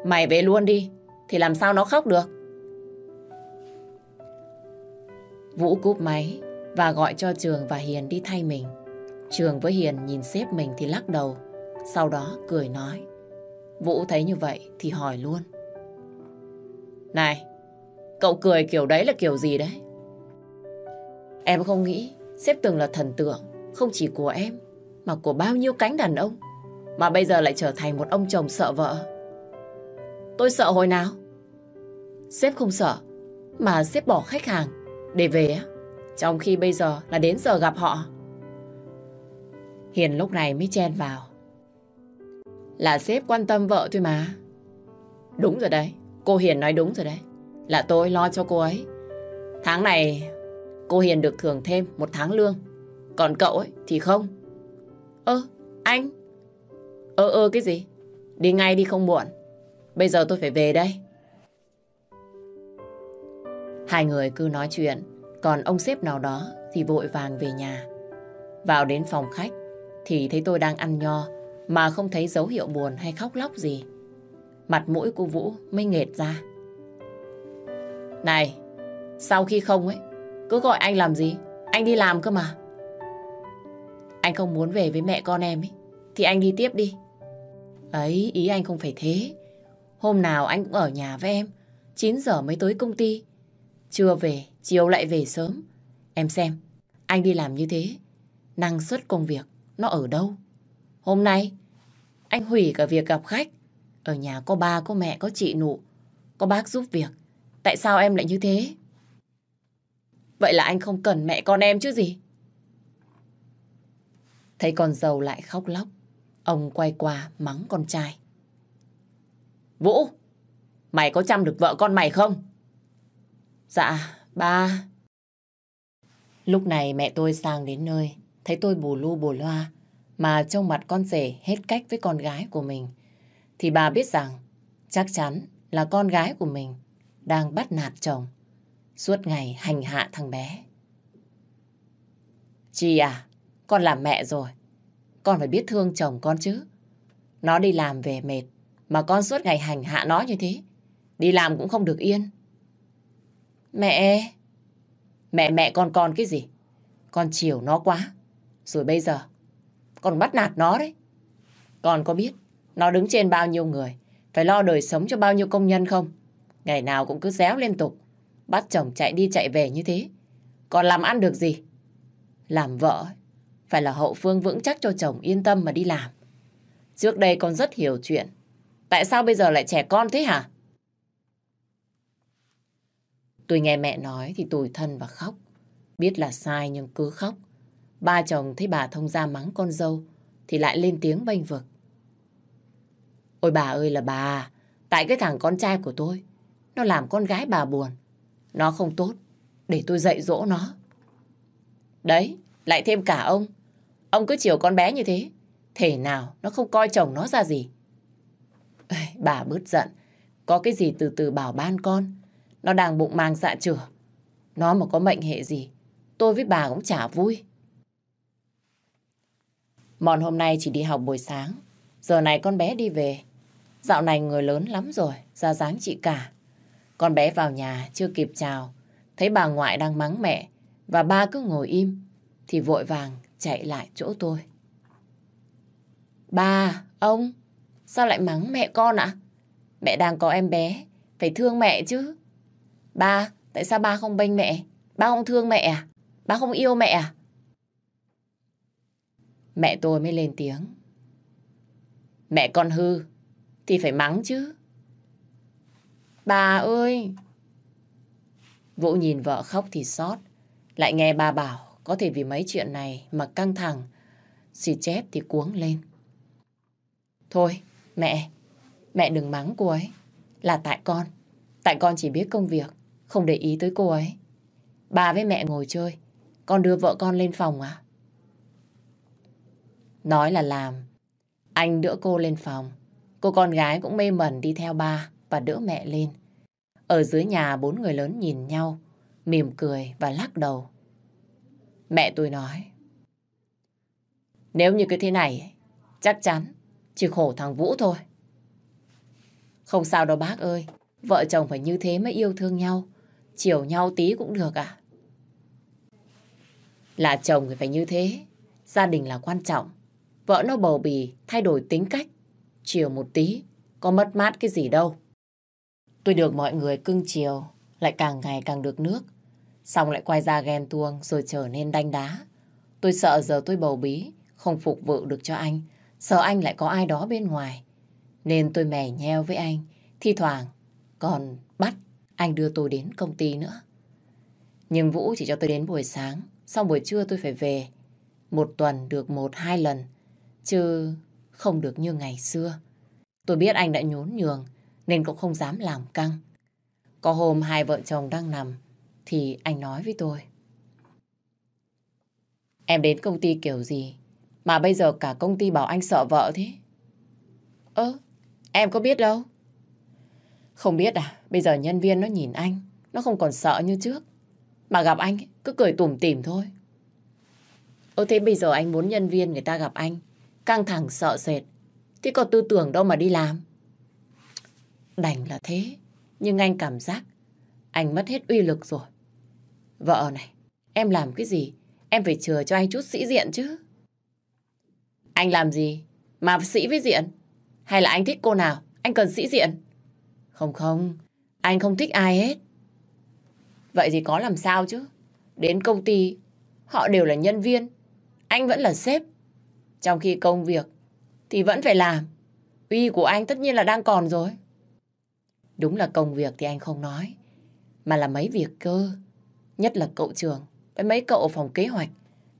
mày về luôn đi, thì làm sao nó khóc được? Vũ cúp máy và gọi cho Trường và Hiền đi thay mình. Trường với Hiền nhìn sếp mình thì lắc đầu, sau đó cười nói. Vũ thấy như vậy thì hỏi luôn. Này, cậu cười kiểu đấy là kiểu gì đấy? Em không nghĩ sếp từng là thần tượng, không chỉ của em, mà của bao nhiêu cánh đàn ông, mà bây giờ lại trở thành một ông chồng sợ vợ. Tôi sợ hồi nào? Sếp không sợ, mà sếp bỏ khách hàng để về á. Trong khi bây giờ là đến giờ gặp họ. Hiền lúc này mới chen vào. Là sếp quan tâm vợ thôi mà. Đúng rồi đấy. Cô Hiền nói đúng rồi đấy. Là tôi lo cho cô ấy. Tháng này cô Hiền được thưởng thêm một tháng lương. Còn cậu ấy thì không. Ơ, anh. Ơ ơ cái gì? Đi ngay đi không muộn. Bây giờ tôi phải về đây. Hai người cứ nói chuyện, còn ông sếp nào đó thì vội vàng về nhà. Vào đến phòng khách thì thấy tôi đang ăn nho mà không thấy dấu hiệu buồn hay khóc lóc gì. Mặt mũi cô Vũ mới nghệt ra. Này, sau khi không ấy, cứ gọi anh làm gì? Anh đi làm cơ mà. Anh không muốn về với mẹ con em ấy, thì anh đi tiếp đi. Ấy, ý anh không phải thế. Hôm nào anh cũng ở nhà với em, 9 giờ mới tới công ty. Trưa về, chiều lại về sớm. Em xem, anh đi làm như thế, năng suất công việc nó ở đâu? Hôm nay, anh hủy cả việc gặp khách. Ở nhà có ba, có mẹ, có chị nụ, có bác giúp việc. Tại sao em lại như thế? Vậy là anh không cần mẹ con em chứ gì? Thấy con dâu lại khóc lóc, ông quay qua mắng con trai. Vũ, mày có chăm được vợ con mày không? Dạ, ba. Lúc này mẹ tôi sang đến nơi, thấy tôi bù lu bù loa, mà trông mặt con rể hết cách với con gái của mình, thì bà biết rằng chắc chắn là con gái của mình đang bắt nạt chồng, suốt ngày hành hạ thằng bé. Chị à, con làm mẹ rồi, con phải biết thương chồng con chứ. Nó đi làm về mệt, mà con suốt ngày hành hạ nó như thế, đi làm cũng không được yên. Mẹ! Mẹ mẹ con con cái gì? Con chiều nó quá. Rồi bây giờ, con bắt nạt nó đấy. Con có biết nó đứng trên bao nhiêu người, phải lo đời sống cho bao nhiêu công nhân không? Ngày nào cũng cứ réo liên tục, bắt chồng chạy đi chạy về như thế. Còn làm ăn được gì? Làm vợ, phải là hậu phương vững chắc cho chồng yên tâm mà đi làm. Trước đây con rất hiểu chuyện. Tại sao bây giờ lại trẻ con thế hả? Tôi nghe mẹ nói thì tủi thân và khóc. Biết là sai nhưng cứ khóc. Ba chồng thấy bà thông ra mắng con dâu thì lại lên tiếng bênh vực. Ôi bà ơi là bà, tại cái thằng con trai của tôi, nó làm con gái bà buồn. Nó không tốt, để tôi dạy dỗ nó. Đấy, lại thêm cả ông. Ông cứ chiều con bé như thế, thể nào nó không coi chồng nó ra gì. Ê, bà bớt giận, Có cái gì từ từ bảo ban con. Nó đang bụng mang dạ chửa. Nó mà có mệnh hệ gì, tôi với bà cũng chả vui. Mòn hôm nay chỉ đi học buổi sáng. Giờ này con bé đi về. Dạo này người lớn lắm rồi, ra dáng chị cả. Con bé vào nhà chưa kịp chào. Thấy bà ngoại đang mắng mẹ và ba cứ ngồi im thì vội vàng chạy lại chỗ tôi. Ba, ông, sao lại mắng mẹ con ạ? Mẹ đang có em bé, phải thương mẹ chứ. Ba, tại sao ba không bênh mẹ? Ba không thương mẹ à? Ba không yêu mẹ à? Mẹ tôi mới lên tiếng. Mẹ con hư, thì phải mắng chứ. Bà ơi! Vũ nhìn vợ khóc thì xót. Lại nghe bà bảo có thể vì mấy chuyện này mà căng thẳng. Xì chép thì cuống lên. Thôi, mẹ, mẹ đừng mắng cô ấy. Là tại con. Tại con chỉ biết công việc, không để ý tới cô ấy. Bà với mẹ ngồi chơi, con đưa vợ con lên phòng à? Nói là làm. Anh đỡ cô lên phòng. Cô con gái cũng mê mẩn đi theo ba và đỡ mẹ lên. Ở dưới nhà bốn người lớn nhìn nhau, mỉm cười và lắc đầu. Mẹ tôi nói. Nếu như cứ thế này, chắc chắn chỉ khổ thằng Vũ thôi. Không sao đâu bác ơi, vợ chồng phải như thế mới yêu thương nhau, chiều nhau tí cũng được à. Là chồng thì phải như thế, gia đình là quan trọng. Vợ nó bầu bì, thay đổi tính cách, chiều một tí, có mất mát cái gì đâu. Tôi được mọi người cưng chiều, lại càng ngày càng được nước. Xong lại quay ra ghen tuông rồi trở nên đanh đá. Tôi sợ giờ tôi bầu bí, không phục vụ được cho anh. Sợ anh lại có ai đó bên ngoài. Nên tôi mè nheo với anh. Thi thoảng còn bắt anh đưa tôi đến công ty nữa. Nhưng Vũ chỉ cho tôi đến buổi sáng. Xong buổi trưa tôi phải về. Một tuần được một hai lần. Chứ không được như ngày xưa. Tôi biết anh đã nhốn nhường nên cũng không dám làm căng. Có hôm hai vợ chồng đang nằm thì anh nói với tôi. Em đến công ty kiểu gì mà bây giờ cả công ty bảo anh sợ vợ thế? Ơ, em có biết đâu. Không biết à, bây giờ nhân viên nó nhìn anh, nó không còn sợ như trước. Mà gặp anh cứ cười tủm tỉm thôi. Ơ thế bây giờ anh muốn nhân viên người ta gặp anh, căng thẳng sợ sệt, thì có tư tưởng đâu mà đi làm. Đành là thế, nhưng anh cảm giác anh mất hết uy lực rồi. Vợ này, em làm cái gì? Em phải chừa cho anh chút sĩ diện chứ. Anh làm gì? Mà sĩ với diện? Hay là anh thích cô nào? Anh cần sĩ diện? Không không, anh không thích ai hết. Vậy thì có làm sao chứ? Đến công ty, họ đều là nhân viên. Anh vẫn là sếp. Trong khi công việc thì vẫn phải làm. Uy của anh tất nhiên là đang còn rồi. Đúng là công việc thì anh không nói, mà là mấy việc cơ. Nhất là cậu trường, với mấy cậu ở phòng kế hoạch,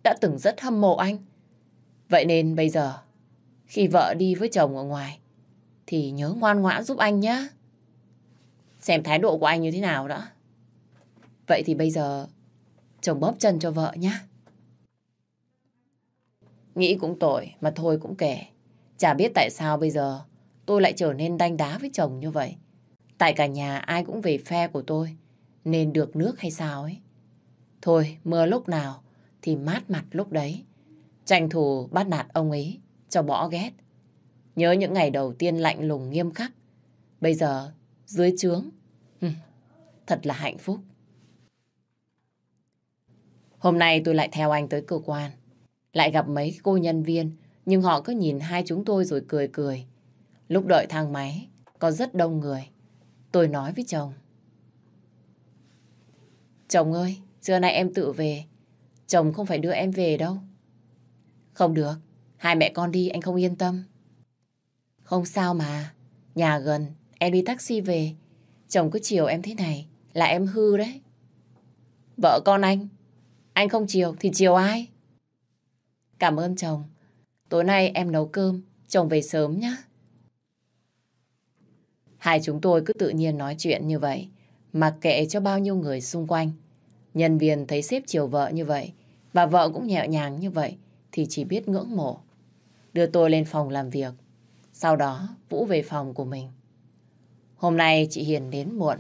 đã từng rất hâm mộ anh. Vậy nên bây giờ, khi vợ đi với chồng ở ngoài, thì nhớ ngoan ngoãn giúp anh nhé. Xem thái độ của anh như thế nào đó. Vậy thì bây giờ, chồng bóp chân cho vợ nhé. Nghĩ cũng tội, mà thôi cũng kể. Chả biết tại sao bây giờ tôi lại trở nên đanh đá với chồng như vậy. Tại cả nhà ai cũng về phe của tôi, nên được nước hay sao ấy. Thôi, mưa lúc nào thì mát mặt lúc đấy. Tranh thủ bắt nạt ông ấy, cho bỏ ghét. Nhớ những ngày đầu tiên lạnh lùng nghiêm khắc. Bây giờ, dưới trướng. thật là hạnh phúc. Hôm nay tôi lại theo anh tới cơ quan. Lại gặp mấy cô nhân viên, nhưng họ cứ nhìn hai chúng tôi rồi cười cười. Lúc đợi thang máy, có rất đông người. Tôi nói với chồng. Chồng ơi, trưa nay em tự về. Chồng không phải đưa em về đâu. Không được, hai mẹ con đi anh không yên tâm. Không sao mà, nhà gần, em đi taxi về. Chồng cứ chiều em thế này là em hư đấy. Vợ con anh, anh không chiều thì chiều ai? Cảm ơn chồng. Tối nay em nấu cơm, chồng về sớm nhé. Hai chúng tôi cứ tự nhiên nói chuyện như vậy, mặc kệ cho bao nhiêu người xung quanh. Nhân viên thấy sếp chiều vợ như vậy, và vợ cũng nhẹ nhàng như vậy, thì chỉ biết ngưỡng mộ. Đưa tôi lên phòng làm việc. Sau đó, Vũ về phòng của mình. Hôm nay chị Hiền đến muộn.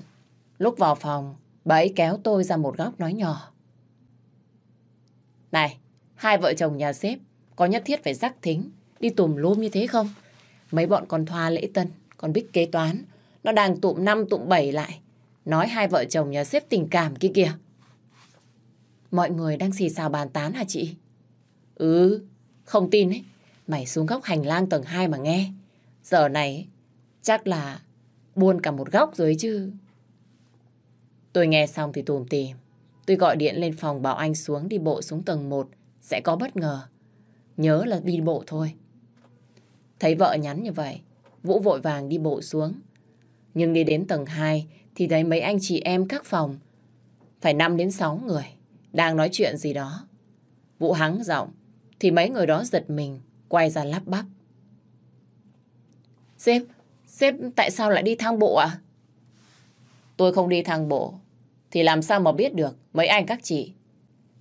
Lúc vào phòng, bà ấy kéo tôi ra một góc nói nhỏ. Này, hai vợ chồng nhà sếp có nhất thiết phải rắc thính, đi tùm lum như thế không? Mấy bọn con Thoa lễ tân, con Bích kế toán, nó đang tụm năm tụm bảy lại. Nói hai vợ chồng nhà sếp tình cảm kia kìa. Mọi người đang xì xào bàn tán hả chị? Ừ, không tin ấy. Mày xuống góc hành lang tầng 2 mà nghe. Giờ này chắc là buôn cả một góc rồi chứ. Tôi nghe xong thì tùm tìm. Tôi gọi điện lên phòng bảo anh xuống đi bộ xuống tầng 1 sẽ có bất ngờ. Nhớ là đi bộ thôi. Thấy vợ nhắn như vậy, Vũ vội vàng đi bộ xuống. Nhưng đi đến tầng 2 thì thấy mấy anh chị em các phòng. Phải 5 đến 6 người. Đang nói chuyện gì đó. Vũ hắng giọng thì mấy người đó giật mình quay ra lắp bắp. Sếp, sếp tại sao lại đi thang bộ à? Tôi không đi thang bộ thì làm sao mà biết được mấy anh các chị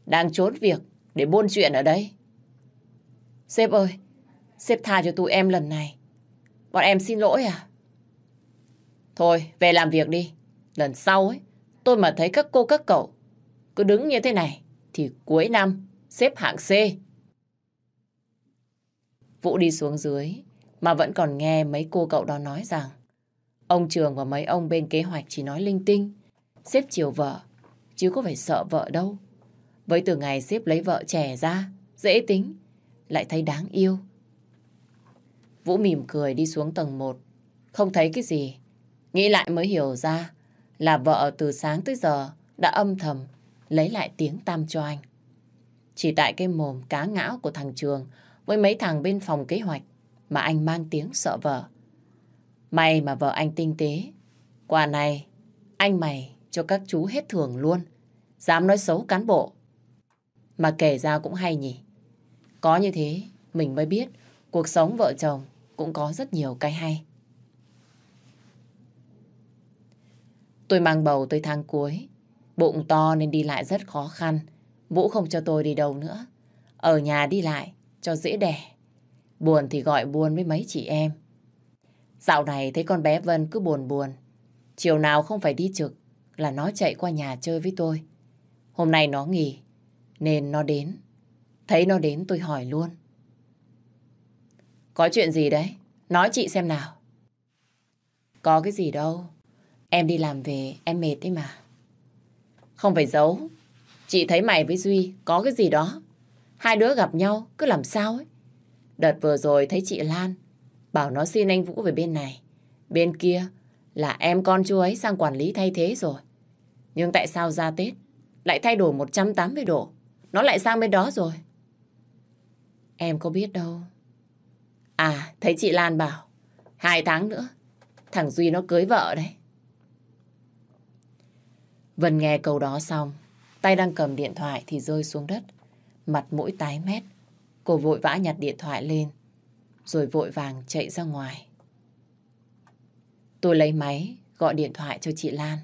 đang trốn việc để buôn chuyện ở đây. Sếp ơi, sếp tha cho tụi em lần này. Bọn em xin lỗi à? Thôi, về làm việc đi. Lần sau ấy, tôi mà thấy các cô các cậu cứ đứng như thế này thì cuối năm xếp hạng C. Vũ đi xuống dưới mà vẫn còn nghe mấy cô cậu đó nói rằng ông Trường và mấy ông bên kế hoạch chỉ nói linh tinh xếp chiều vợ chứ có phải sợ vợ đâu. Với từ ngày xếp lấy vợ trẻ ra dễ tính lại thấy đáng yêu. Vũ mỉm cười đi xuống tầng 1 không thấy cái gì. Nghĩ lại mới hiểu ra là vợ từ sáng tới giờ đã âm thầm lấy lại tiếng tam cho anh. Chỉ tại cái mồm cá ngão của thằng Trường với mấy thằng bên phòng kế hoạch mà anh mang tiếng sợ vợ. May mà vợ anh tinh tế. quà này, anh mày cho các chú hết thưởng luôn. Dám nói xấu cán bộ. Mà kể ra cũng hay nhỉ. Có như thế, mình mới biết cuộc sống vợ chồng cũng có rất nhiều cái hay. Tôi mang bầu tới tháng cuối. Bụng to nên đi lại rất khó khăn. Vũ không cho tôi đi đâu nữa. Ở nhà đi lại cho dễ đẻ. Buồn thì gọi buồn với mấy chị em. Dạo này thấy con bé Vân cứ buồn buồn. Chiều nào không phải đi trực là nó chạy qua nhà chơi với tôi. Hôm nay nó nghỉ nên nó đến. Thấy nó đến tôi hỏi luôn. Có chuyện gì đấy? Nói chị xem nào. Có cái gì đâu. Em đi làm về, em mệt đấy mà. Không phải giấu. Chị thấy mày với Duy có cái gì đó. Hai đứa gặp nhau cứ làm sao ấy. Đợt vừa rồi thấy chị Lan bảo nó xin anh Vũ về bên này. Bên kia là em con chú ấy sang quản lý thay thế rồi. Nhưng tại sao ra Tết lại thay đổi 180 độ? Nó lại sang bên đó rồi. Em có biết đâu. À, thấy chị Lan bảo hai tháng nữa thằng Duy nó cưới vợ đấy. Vân nghe câu đó xong, tay đang cầm điện thoại thì rơi xuống đất, mặt mũi tái mét. Cô vội vã nhặt điện thoại lên, rồi vội vàng chạy ra ngoài. Tôi lấy máy, gọi điện thoại cho chị Lan.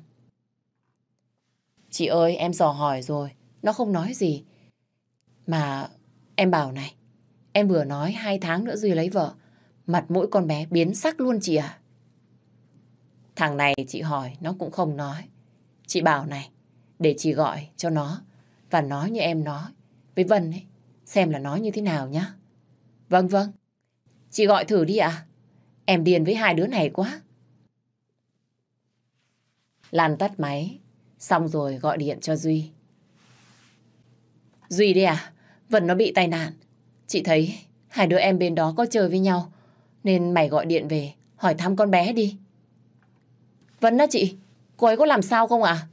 Chị ơi, em dò hỏi rồi, nó không nói gì. Mà em bảo này, em vừa nói hai tháng nữa Duy lấy vợ, mặt mũi con bé biến sắc luôn chị à? Thằng này chị hỏi, nó cũng không nói. Chị bảo này, để chị gọi cho nó và nói như em nói với Vân ấy, xem là nói như thế nào nhá. Vâng vâng, chị gọi thử đi ạ. Em điền với hai đứa này quá. Lan tắt máy, xong rồi gọi điện cho Duy. Duy đi à, Vân nó bị tai nạn. Chị thấy hai đứa em bên đó có chơi với nhau, nên mày gọi điện về hỏi thăm con bé đi. Vân đó chị, Cô ấy có làm sao không ạ? À?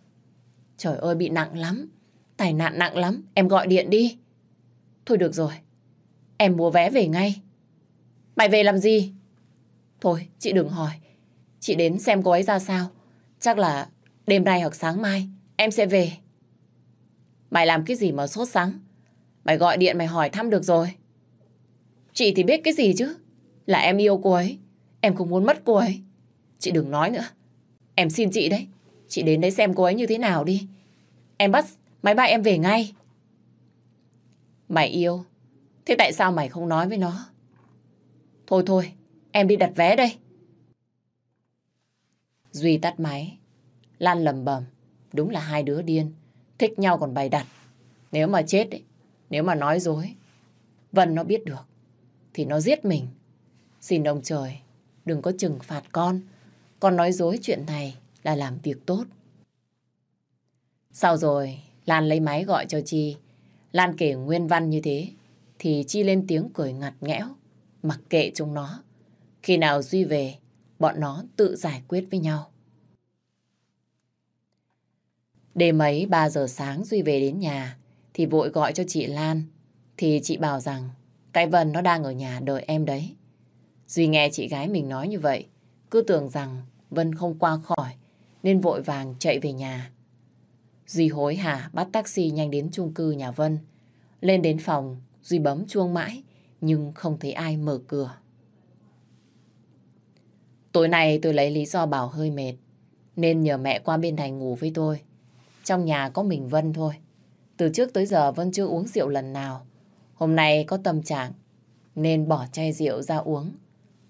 Trời ơi bị nặng lắm. Tai nạn nặng lắm. Em gọi điện đi. Thôi được rồi. Em mua vé về ngay. Mày về làm gì? Thôi chị đừng hỏi. Chị đến xem cô ấy ra sao. Chắc là đêm nay hoặc sáng mai em sẽ về. Mày làm cái gì mà sốt sáng? Mày gọi điện mày hỏi thăm được rồi. Chị thì biết cái gì chứ. Là em yêu cô ấy. Em không muốn mất cô ấy. Chị đừng nói nữa. Em xin chị đấy. Chị đến đấy xem cô ấy như thế nào đi. Em bắt máy bay em về ngay. Mày yêu. Thế tại sao mày không nói với nó? Thôi thôi, em đi đặt vé đây. Duy tắt máy. Lan lầm bầm. Đúng là hai đứa điên. Thích nhau còn bày đặt. Nếu mà chết ấy, nếu mà nói dối, Vân nó biết được, thì nó giết mình. Xin ông trời, đừng có trừng phạt con. Con nói dối chuyện này là làm việc tốt. Sau rồi, Lan lấy máy gọi cho Chi. Lan kể nguyên văn như thế, thì Chi lên tiếng cười ngặt nghẽo, mặc kệ chúng nó. Khi nào Duy về, bọn nó tự giải quyết với nhau. Đêm ấy 3 giờ sáng Duy về đến nhà thì vội gọi cho chị Lan. Thì chị bảo rằng cái Vân nó đang ở nhà đợi em đấy. Duy nghe chị gái mình nói như vậy, cứ tưởng rằng Vân không qua khỏi nên vội vàng chạy về nhà. Duy hối hả bắt taxi nhanh đến chung cư nhà Vân. Lên đến phòng, Duy bấm chuông mãi nhưng không thấy ai mở cửa. Tối nay tôi lấy lý do bảo hơi mệt nên nhờ mẹ qua bên này ngủ với tôi. Trong nhà có mình Vân thôi. Từ trước tới giờ Vân chưa uống rượu lần nào. Hôm nay có tâm trạng nên bỏ chai rượu ra uống.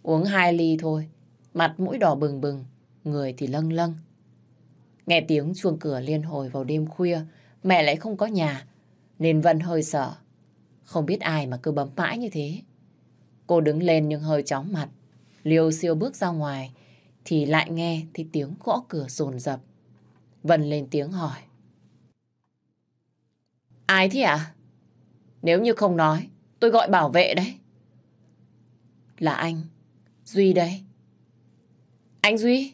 Uống hai ly thôi. Mặt mũi đỏ bừng bừng, người thì lâng lâng. Nghe tiếng chuông cửa liên hồi vào đêm khuya, mẹ lại không có nhà, nên Vân hơi sợ. Không biết ai mà cứ bấm mãi như thế. Cô đứng lên nhưng hơi chóng mặt. Liêu siêu bước ra ngoài, thì lại nghe thấy tiếng gõ cửa rồn rập. Vân lên tiếng hỏi. Ai thế? À? Nếu như không nói, tôi gọi bảo vệ đấy. Là anh, Duy đây. Anh Duy?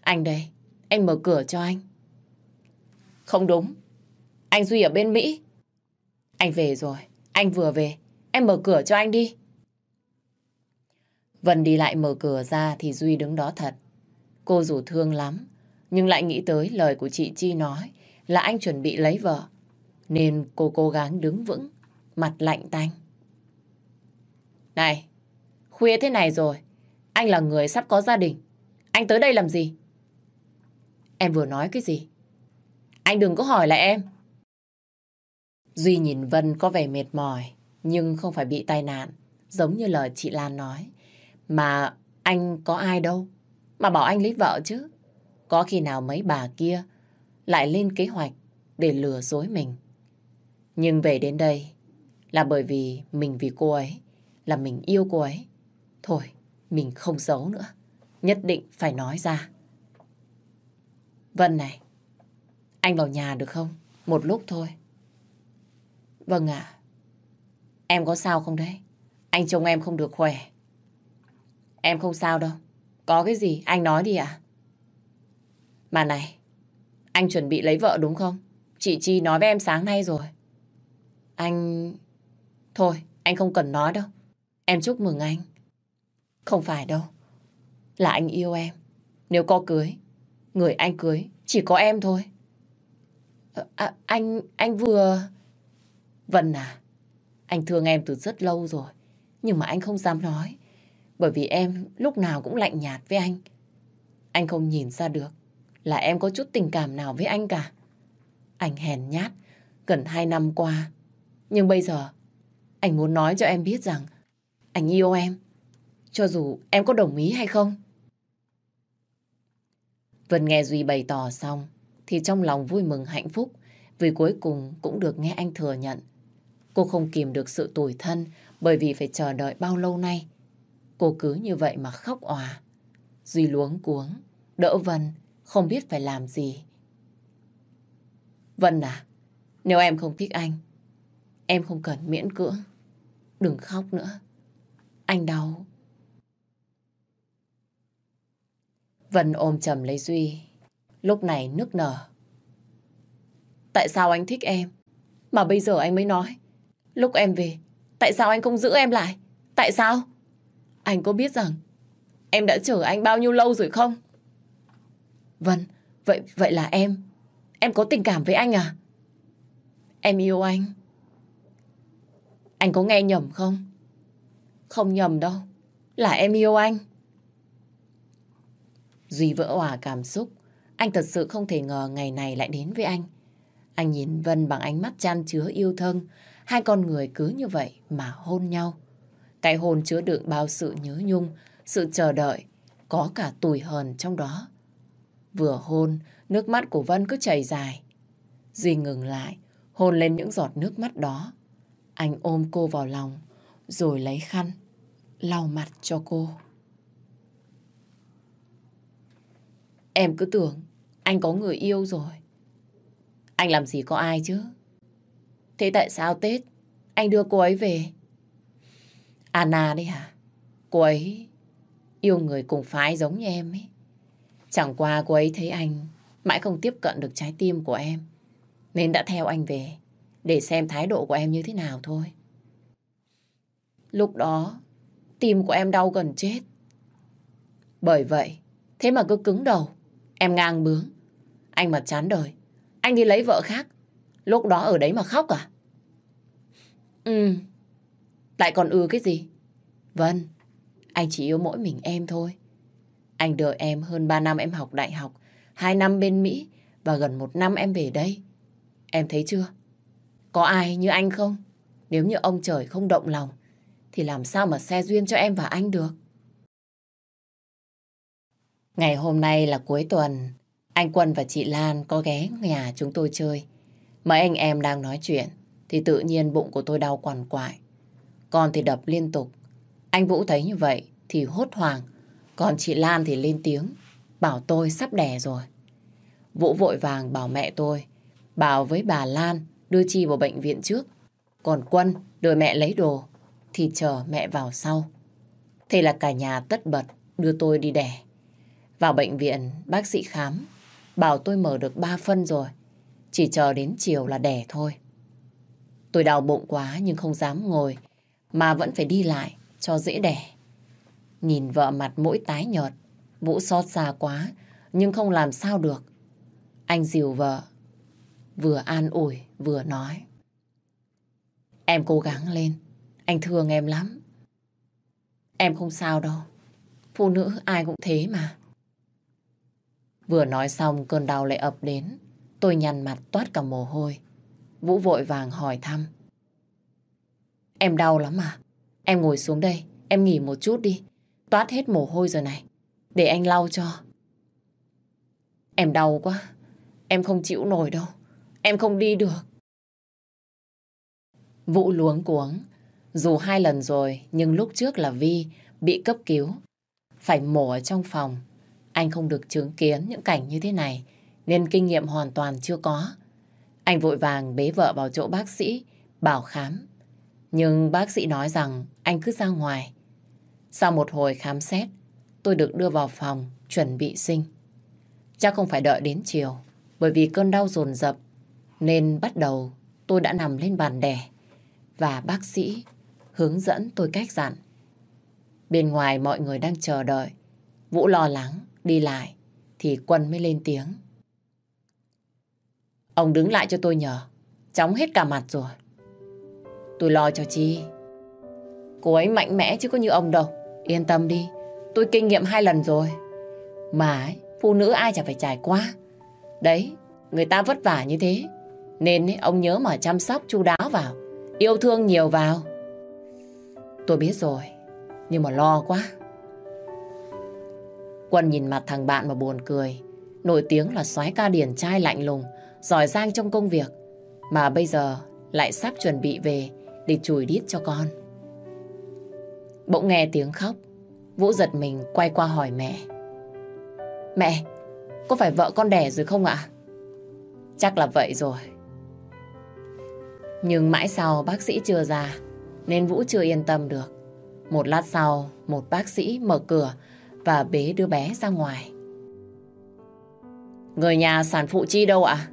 Anh đây, anh mở cửa cho anh. Không đúng, anh Duy ở bên Mỹ. Anh về rồi, anh vừa về, em mở cửa cho anh đi. Vân đi lại mở cửa ra thì Duy đứng đó thật. Cô dù thương lắm, nhưng lại nghĩ tới lời của chị Chi nói là anh chuẩn bị lấy vợ. Nên cô cố gắng đứng vững, mặt lạnh tanh. Này, khuya thế này rồi, anh là người sắp có gia đình. Anh tới đây làm gì? Em vừa nói cái gì? Anh đừng có hỏi lại em. Duy nhìn Vân có vẻ mệt mỏi, nhưng không phải bị tai nạn, giống như lời chị Lan nói. Mà anh có ai đâu, mà bảo anh lấy vợ chứ. Có khi nào mấy bà kia lại lên kế hoạch để lừa dối mình. Nhưng về đến đây là bởi vì mình vì cô ấy, là mình yêu cô ấy. Thôi, mình không giấu nữa. Nhất định phải nói ra. Vân này, anh vào nhà được không? Một lúc thôi. Vâng ạ. Em có sao không đấy? Anh chồng em không được khỏe. Em không sao đâu. Có cái gì anh nói đi ạ. Mà này, anh chuẩn bị lấy vợ đúng không? Chị Chi nói với em sáng nay rồi. Anh... Thôi, anh không cần nói đâu. Em chúc mừng anh. Không phải đâu. Là anh yêu em. Nếu có cưới, người anh cưới chỉ có em thôi. Ờ, à, anh... anh vừa... Vân à, anh thương em từ rất lâu rồi. Nhưng mà anh không dám nói. Bởi vì em lúc nào cũng lạnh nhạt với anh. Anh không nhìn ra được là em có chút tình cảm nào với anh cả. Anh hèn nhát, gần hai năm qua. Nhưng bây giờ, anh muốn nói cho em biết rằng anh yêu em. Cho dù em có đồng ý hay không. Vân nghe Duy bày tỏ xong, thì trong lòng vui mừng hạnh phúc vì cuối cùng cũng được nghe anh thừa nhận. Cô không kìm được sự tủi thân bởi vì phải chờ đợi bao lâu nay. Cô cứ như vậy mà khóc òa. Duy luống cuống, đỡ Vân không biết phải làm gì. Vân à, nếu em không thích anh, em không cần miễn cưỡng. Đừng khóc nữa. Anh đau. Vân ôm chầm lấy Duy. Lúc này nức nở. Tại sao anh thích em? Mà bây giờ anh mới nói. Lúc em về, tại sao anh không giữ em lại? Tại sao? Anh có biết rằng em đã chờ anh bao nhiêu lâu rồi không? Vân, vậy vậy là em, em có tình cảm với anh à? Em yêu anh. Anh có nghe nhầm không? Không nhầm đâu, là em yêu anh. Duy vỡ hòa cảm xúc, anh thật sự không thể ngờ ngày này lại đến với anh. Anh nhìn Vân bằng ánh mắt chan chứa yêu thương, hai con người cứ như vậy mà hôn nhau. Cái hôn chứa đựng bao sự nhớ nhung, sự chờ đợi có cả tủi hờn trong đó. Vừa hôn, nước mắt của Vân cứ chảy dài. Duy ngừng lại, hôn lên những giọt nước mắt đó. Anh ôm cô vào lòng, rồi lấy khăn, lau mặt cho cô. Em cứ tưởng anh có người yêu rồi. Anh làm gì có ai chứ? Thế tại sao Tết anh đưa cô ấy về? Anna đấy hả? Cô ấy yêu người cùng phái giống như em ấy. Chẳng qua cô ấy thấy anh mãi không tiếp cận được trái tim của em. Nên đã theo anh về để xem thái độ của em như thế nào thôi. Lúc đó, tim của em đau gần chết. Bởi vậy, thế mà cứ cứng đầu, em ngang bướng. Anh mà chán đời, anh đi lấy vợ khác. Lúc đó ở đấy mà khóc à? Ừ, lại còn ư cái gì? Vâng, anh chỉ yêu mỗi mình em thôi. Anh đợi em hơn 3 năm em học đại học, 2 năm bên Mỹ và gần một năm em về đây. Em thấy chưa? Có ai như anh không? Nếu như ông trời không động lòng, thì làm sao mà xe duyên cho em và anh được? Ngày hôm nay là cuối tuần, anh Quân và chị Lan có ghé nhà chúng tôi chơi. Mấy anh em đang nói chuyện, thì tự nhiên bụng của tôi đau quằn quại. Con thì đập liên tục. Anh Vũ thấy như vậy thì hốt hoảng, còn chị Lan thì lên tiếng, bảo tôi sắp đẻ rồi. Vũ vội vàng bảo mẹ tôi, bảo với bà Lan đưa Chi vào bệnh viện trước. Còn Quân đợi mẹ lấy đồ, thì chờ mẹ vào sau. Thế là cả nhà tất bật đưa tôi đi đẻ. Vào bệnh viện, bác sĩ khám, bảo tôi mở được 3 phân rồi. Chỉ chờ đến chiều là đẻ thôi. Tôi đau bụng quá nhưng không dám ngồi, mà vẫn phải đi lại cho dễ đẻ. Nhìn vợ mặt mũi tái nhợt, Vũ xót xa quá, nhưng không làm sao được. Anh dìu vợ, vừa an ủi, vừa nói. Em cố gắng lên, anh thương em lắm. Em không sao đâu, phụ nữ ai cũng thế mà. Vừa nói xong cơn đau lại ập đến, tôi nhăn mặt toát cả mồ hôi. Vũ vội vàng hỏi thăm. Em đau lắm à? Em ngồi xuống đây, em nghỉ một chút đi. Toát hết mồ hôi rồi này. Để anh lau cho. Em đau quá. Em không chịu nổi đâu. Em không đi được. Vũ luống cuống. Dù hai lần rồi, nhưng lúc trước là Vi bị cấp cứu. Phải mổ ở trong phòng. Anh không được chứng kiến những cảnh như thế này, nên kinh nghiệm hoàn toàn chưa có. Anh vội vàng bế vợ vào chỗ bác sĩ, bảo khám. Nhưng bác sĩ nói rằng anh cứ ra ngoài. Sau một hồi khám xét, tôi được đưa vào phòng chuẩn bị sinh. Chắc không phải đợi đến chiều, bởi vì cơn đau dồn dập nên bắt đầu tôi đã nằm lên bàn đẻ và bác sĩ hướng dẫn tôi cách dặn. Bên ngoài mọi người đang chờ đợi. Vũ lo lắng, đi lại, thì Quân mới lên tiếng. Ông đứng lại cho tôi nhờ, chóng hết cả mặt rồi. Tôi lo cho Chi. Cô ấy mạnh mẽ chứ có như ông đâu. Yên tâm đi, tôi kinh nghiệm hai lần rồi. Mà ấy, phụ nữ ai chẳng phải trải qua. Đấy, người ta vất vả như thế. Nên ấy, ông nhớ mà chăm sóc chu đáo vào. Yêu thương nhiều vào. Tôi biết rồi, nhưng mà lo quá. Quân nhìn mặt thằng bạn mà buồn cười. Nổi tiếng là soái ca điển trai lạnh lùng, giỏi giang trong công việc. Mà bây giờ lại sắp chuẩn bị về để chùi đít cho con. Bỗng nghe tiếng khóc, Vũ giật mình quay qua hỏi mẹ. Mẹ, có phải vợ con đẻ rồi không ạ? Chắc là vậy rồi. Nhưng mãi sau bác sĩ chưa ra, nên Vũ chưa yên tâm được. Một lát sau, một bác sĩ mở cửa và bế đứa bé ra ngoài. Người nhà sản phụ chi đâu ạ?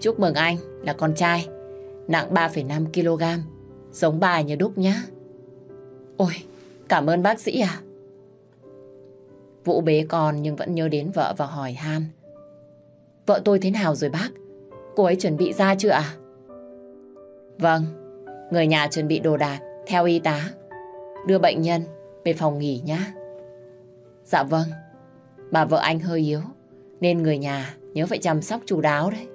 Chúc mừng anh là con trai, nặng 3,5 kg, giống bà như đúc nhá. Ôi, cảm ơn bác sĩ à. Vũ bế con nhưng vẫn nhớ đến vợ và hỏi han. Vợ tôi thế nào rồi bác? Cô ấy chuẩn bị ra chưa ạ? À? Vâng, người nhà chuẩn bị đồ đạc theo y tá. Đưa bệnh nhân về phòng nghỉ nhá. Dạ vâng, bà vợ anh hơi yếu nên người nhà nhớ phải chăm sóc chú đáo đấy.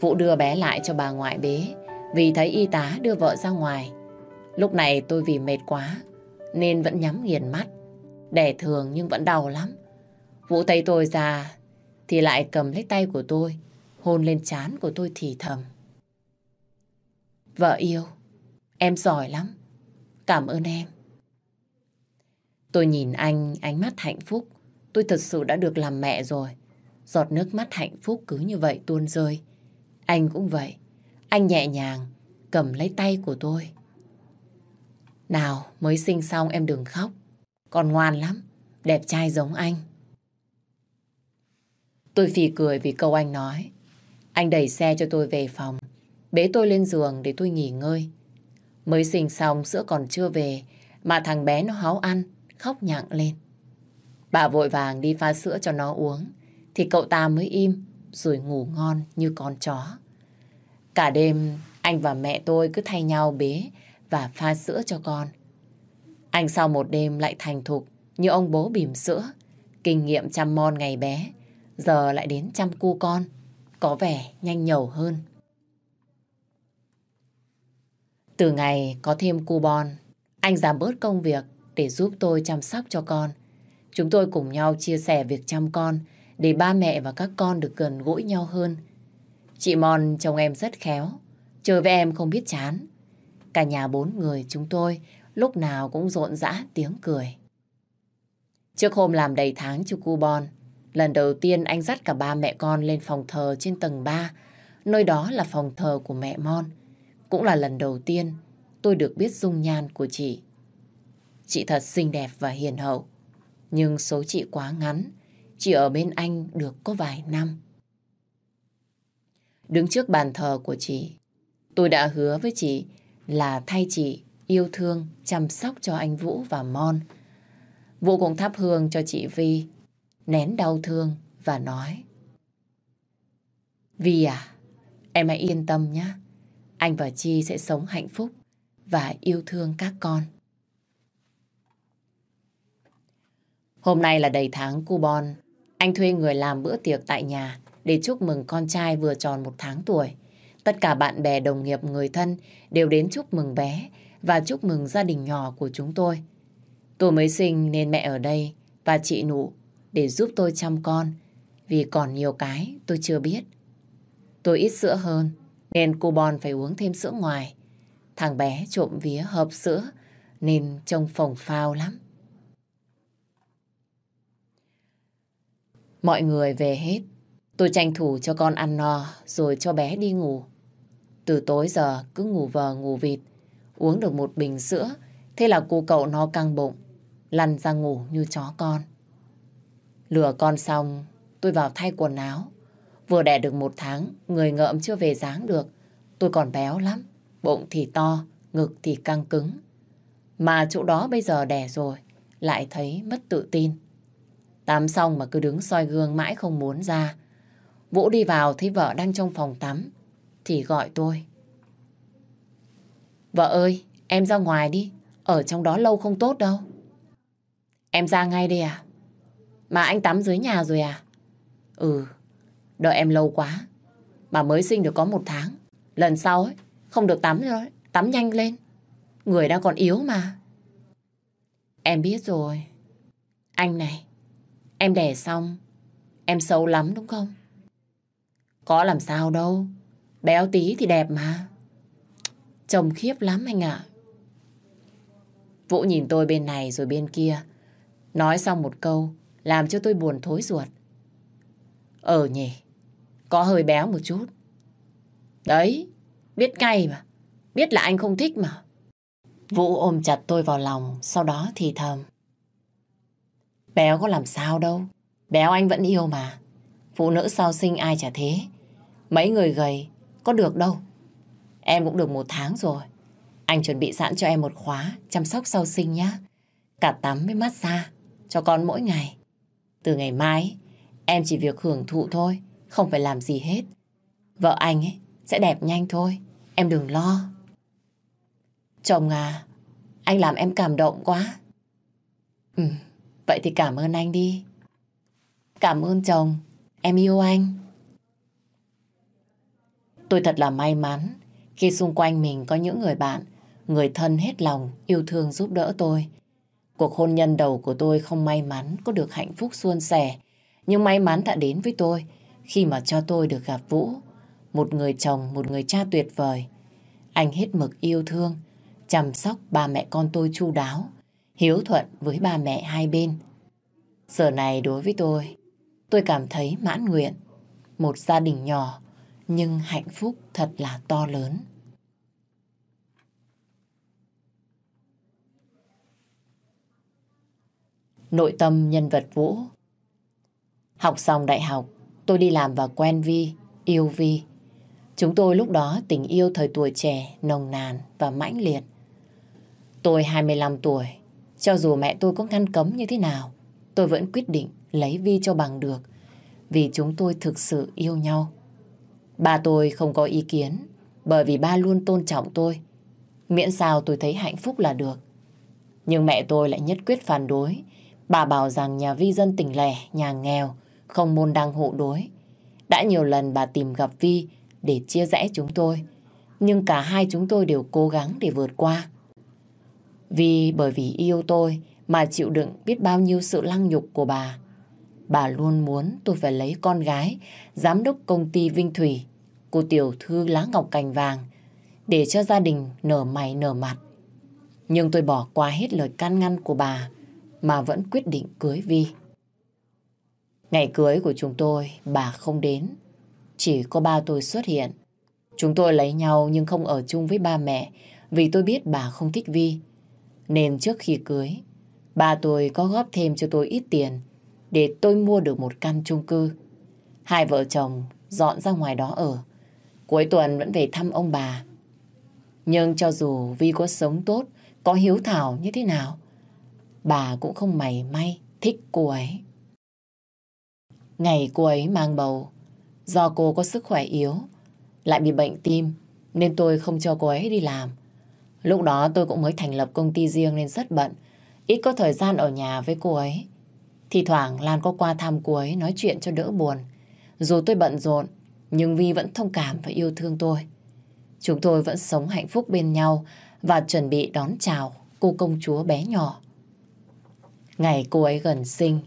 Vũ đưa bé lại cho bà ngoại bế vì thấy y tá đưa vợ ra ngoài. Lúc này tôi vì mệt quá nên vẫn nhắm nghiền mắt. Đẻ thường nhưng vẫn đau lắm. Vũ thấy tôi già thì lại cầm lấy tay của tôi, hôn lên trán của tôi thì thầm. Vợ yêu, em giỏi lắm. Cảm ơn em. Tôi nhìn anh, ánh mắt hạnh phúc. Tôi thật sự đã được làm mẹ rồi. Giọt nước mắt hạnh phúc cứ như vậy tuôn rơi. Anh cũng vậy. Anh nhẹ nhàng cầm lấy tay của tôi. Nào, mới sinh xong em đừng khóc. Con ngoan lắm, đẹp trai giống anh. Tôi phì cười vì câu anh nói. Anh đẩy xe cho tôi về phòng, bế tôi lên giường để tôi nghỉ ngơi. Mới sinh xong sữa còn chưa về, mà thằng bé nó háu ăn, khóc nhặng lên. Bà vội vàng đi pha sữa cho nó uống, thì cậu ta mới im, rồi ngủ ngon như con chó. Cả đêm, anh và mẹ tôi cứ thay nhau bế và pha sữa cho con. Anh sau một đêm lại thành thục như ông bố bìm sữa, kinh nghiệm chăm mon ngày bé, giờ lại đến chăm cu con, có vẻ nhanh nhẩu hơn. Từ ngày có thêm coupon, anh giảm bớt công việc để giúp tôi chăm sóc cho con. Chúng tôi cùng nhau chia sẻ việc chăm con để ba mẹ và các con được gần gũi nhau hơn. Chị Mon chồng em rất khéo, chơi với em không biết chán. Cả nhà bốn người chúng tôi lúc nào cũng rộn rã tiếng cười. Trước hôm làm đầy tháng cho coupon, lần đầu tiên anh dắt cả ba mẹ con lên phòng thờ trên tầng 3, nơi đó là phòng thờ của mẹ Mon. Cũng là lần đầu tiên tôi được biết dung nhan của chị. Chị thật xinh đẹp và hiền hậu, nhưng số chị quá ngắn, chị ở bên anh được có vài năm. Đứng trước bàn thờ của chị, tôi đã hứa với chị là thay chị yêu thương, chăm sóc cho anh Vũ và Mon. Vũ cũng thắp hương cho chị Vi, nén đau thương và nói. Vi à, em hãy yên tâm nhé. Anh và Chi sẽ sống hạnh phúc và yêu thương các con. Hôm nay là đầy tháng coupon. bon. Anh thuê người làm bữa tiệc tại nhà để chúc mừng con trai vừa tròn một tháng tuổi. Tất cả bạn bè, đồng nghiệp, người thân đều đến chúc mừng bé và chúc mừng gia đình nhỏ của chúng tôi. Tôi mới sinh nên mẹ ở đây và chị nụ để giúp tôi chăm con vì còn nhiều cái tôi chưa biết. Tôi ít sữa hơn nên cô Bon phải uống thêm sữa ngoài. Thằng bé trộm vía hợp sữa nên trông phồng phao lắm. Mọi người về hết. Tôi tranh thủ cho con ăn no rồi cho bé đi ngủ. Từ tối giờ cứ ngủ vờ ngủ vịt. Uống được một bình sữa, thế là cô cậu no căng bụng, lăn ra ngủ như chó con. Lừa con xong, tôi vào thay quần áo. Vừa đẻ được một tháng, người ngợm chưa về dáng được. Tôi còn béo lắm, bụng thì to, ngực thì căng cứng. Mà chỗ đó bây giờ đẻ rồi, lại thấy mất tự tin. Tắm xong mà cứ đứng soi gương mãi không muốn ra. Vũ đi vào thấy vợ đang trong phòng tắm, thì gọi tôi. Vợ ơi, em ra ngoài đi. Ở trong đó lâu không tốt đâu. Em ra ngay đi à? Mà anh tắm dưới nhà rồi à? Ừ, đợi em lâu quá. bà mới sinh được có một tháng. Lần sau ấy, không được tắm rồi. Tắm nhanh lên. Người đang còn yếu mà. Em biết rồi. Anh này, em đẻ xong, em xấu lắm đúng không? Có làm sao đâu. Béo tí thì đẹp mà. Chồng khiếp lắm anh ạ. Vũ nhìn tôi bên này rồi bên kia. Nói xong một câu, làm cho tôi buồn thối ruột. Ờ nhỉ, có hơi béo một chút. Đấy, biết ngay mà. Biết là anh không thích mà. Vũ ôm chặt tôi vào lòng, sau đó thì thầm. Béo có làm sao đâu. Béo anh vẫn yêu mà. Phụ nữ sau sinh ai chả thế. Mấy người gầy, có được đâu. Em cũng được một tháng rồi. Anh chuẩn bị sẵn cho em một khóa chăm sóc sau sinh nhá. Cả tắm với massage cho con mỗi ngày. Từ ngày mai, em chỉ việc hưởng thụ thôi, không phải làm gì hết. Vợ anh ấy sẽ đẹp nhanh thôi, em đừng lo. Chồng à, anh làm em cảm động quá. Ừ, vậy thì cảm ơn anh đi. Cảm ơn chồng, em yêu anh. Tôi thật là may mắn khi xung quanh mình có những người bạn, người thân hết lòng yêu thương giúp đỡ tôi. Cuộc hôn nhân đầu của tôi không may mắn có được hạnh phúc suôn sẻ. Nhưng may mắn đã đến với tôi khi mà cho tôi được gặp Vũ. Một người chồng, một người cha tuyệt vời. Anh hết mực yêu thương, chăm sóc ba mẹ con tôi chu đáo, hiếu thuận với ba mẹ hai bên. Giờ này đối với tôi, tôi cảm thấy mãn nguyện. Một gia đình nhỏ, nhưng hạnh phúc thật là to lớn. Nội tâm nhân vật Vũ Học xong đại học, tôi đi làm và quen Vi, yêu Vi. Chúng tôi lúc đó tình yêu thời tuổi trẻ, nồng nàn và mãnh liệt. Tôi 25 tuổi, cho dù mẹ tôi có ngăn cấm như thế nào, tôi vẫn quyết định lấy Vi cho bằng được, vì chúng tôi thực sự yêu nhau. Ba tôi không có ý kiến, bởi vì ba luôn tôn trọng tôi. Miễn sao tôi thấy hạnh phúc là được. Nhưng mẹ tôi lại nhất quyết phản đối. Bà bảo rằng nhà vi dân tỉnh lẻ, nhà nghèo, không môn đăng hộ đối. Đã nhiều lần bà tìm gặp Vi để chia rẽ chúng tôi. Nhưng cả hai chúng tôi đều cố gắng để vượt qua. Vì bởi vì yêu tôi mà chịu đựng biết bao nhiêu sự lăng nhục của bà. Bà luôn muốn tôi phải lấy con gái, giám đốc công ty Vinh Thủy, cô tiểu thư lá ngọc cành vàng, để cho gia đình nở mày nở mặt. Nhưng tôi bỏ qua hết lời can ngăn của bà, mà vẫn quyết định cưới Vi. Ngày cưới của chúng tôi, bà không đến. Chỉ có ba tôi xuất hiện. Chúng tôi lấy nhau nhưng không ở chung với ba mẹ vì tôi biết bà không thích Vi. Nên trước khi cưới, ba tôi có góp thêm cho tôi ít tiền để tôi mua được một căn chung cư. Hai vợ chồng dọn ra ngoài đó ở. Cuối tuần vẫn về thăm ông bà. Nhưng cho dù Vi có sống tốt, có hiếu thảo như thế nào, bà cũng không mày may thích cô ấy. Ngày cô ấy mang bầu, do cô có sức khỏe yếu, lại bị bệnh tim, nên tôi không cho cô ấy đi làm. Lúc đó tôi cũng mới thành lập công ty riêng nên rất bận, ít có thời gian ở nhà với cô ấy. Thì thoảng Lan có qua thăm cô ấy nói chuyện cho đỡ buồn. Dù tôi bận rộn, nhưng Vi vẫn thông cảm và yêu thương tôi. Chúng tôi vẫn sống hạnh phúc bên nhau và chuẩn bị đón chào cô công chúa bé nhỏ. Ngày cô ấy gần sinh,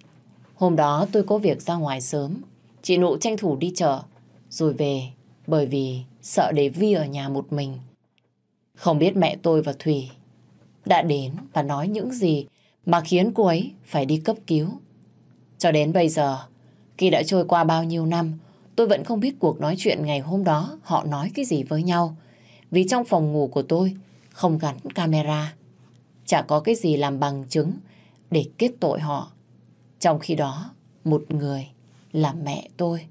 hôm đó tôi có việc ra ngoài sớm. Chị Nụ tranh thủ đi chợ, rồi về bởi vì sợ để Vi ở nhà một mình. Không biết mẹ tôi và Thủy đã đến và nói những gì mà khiến cô ấy phải đi cấp cứu. Cho đến bây giờ, khi đã trôi qua bao nhiêu năm, tôi vẫn không biết cuộc nói chuyện ngày hôm đó họ nói cái gì với nhau. Vì trong phòng ngủ của tôi không gắn camera. Chả có cái gì làm bằng chứng để kết tội họ. Trong khi đó, một người là mẹ tôi.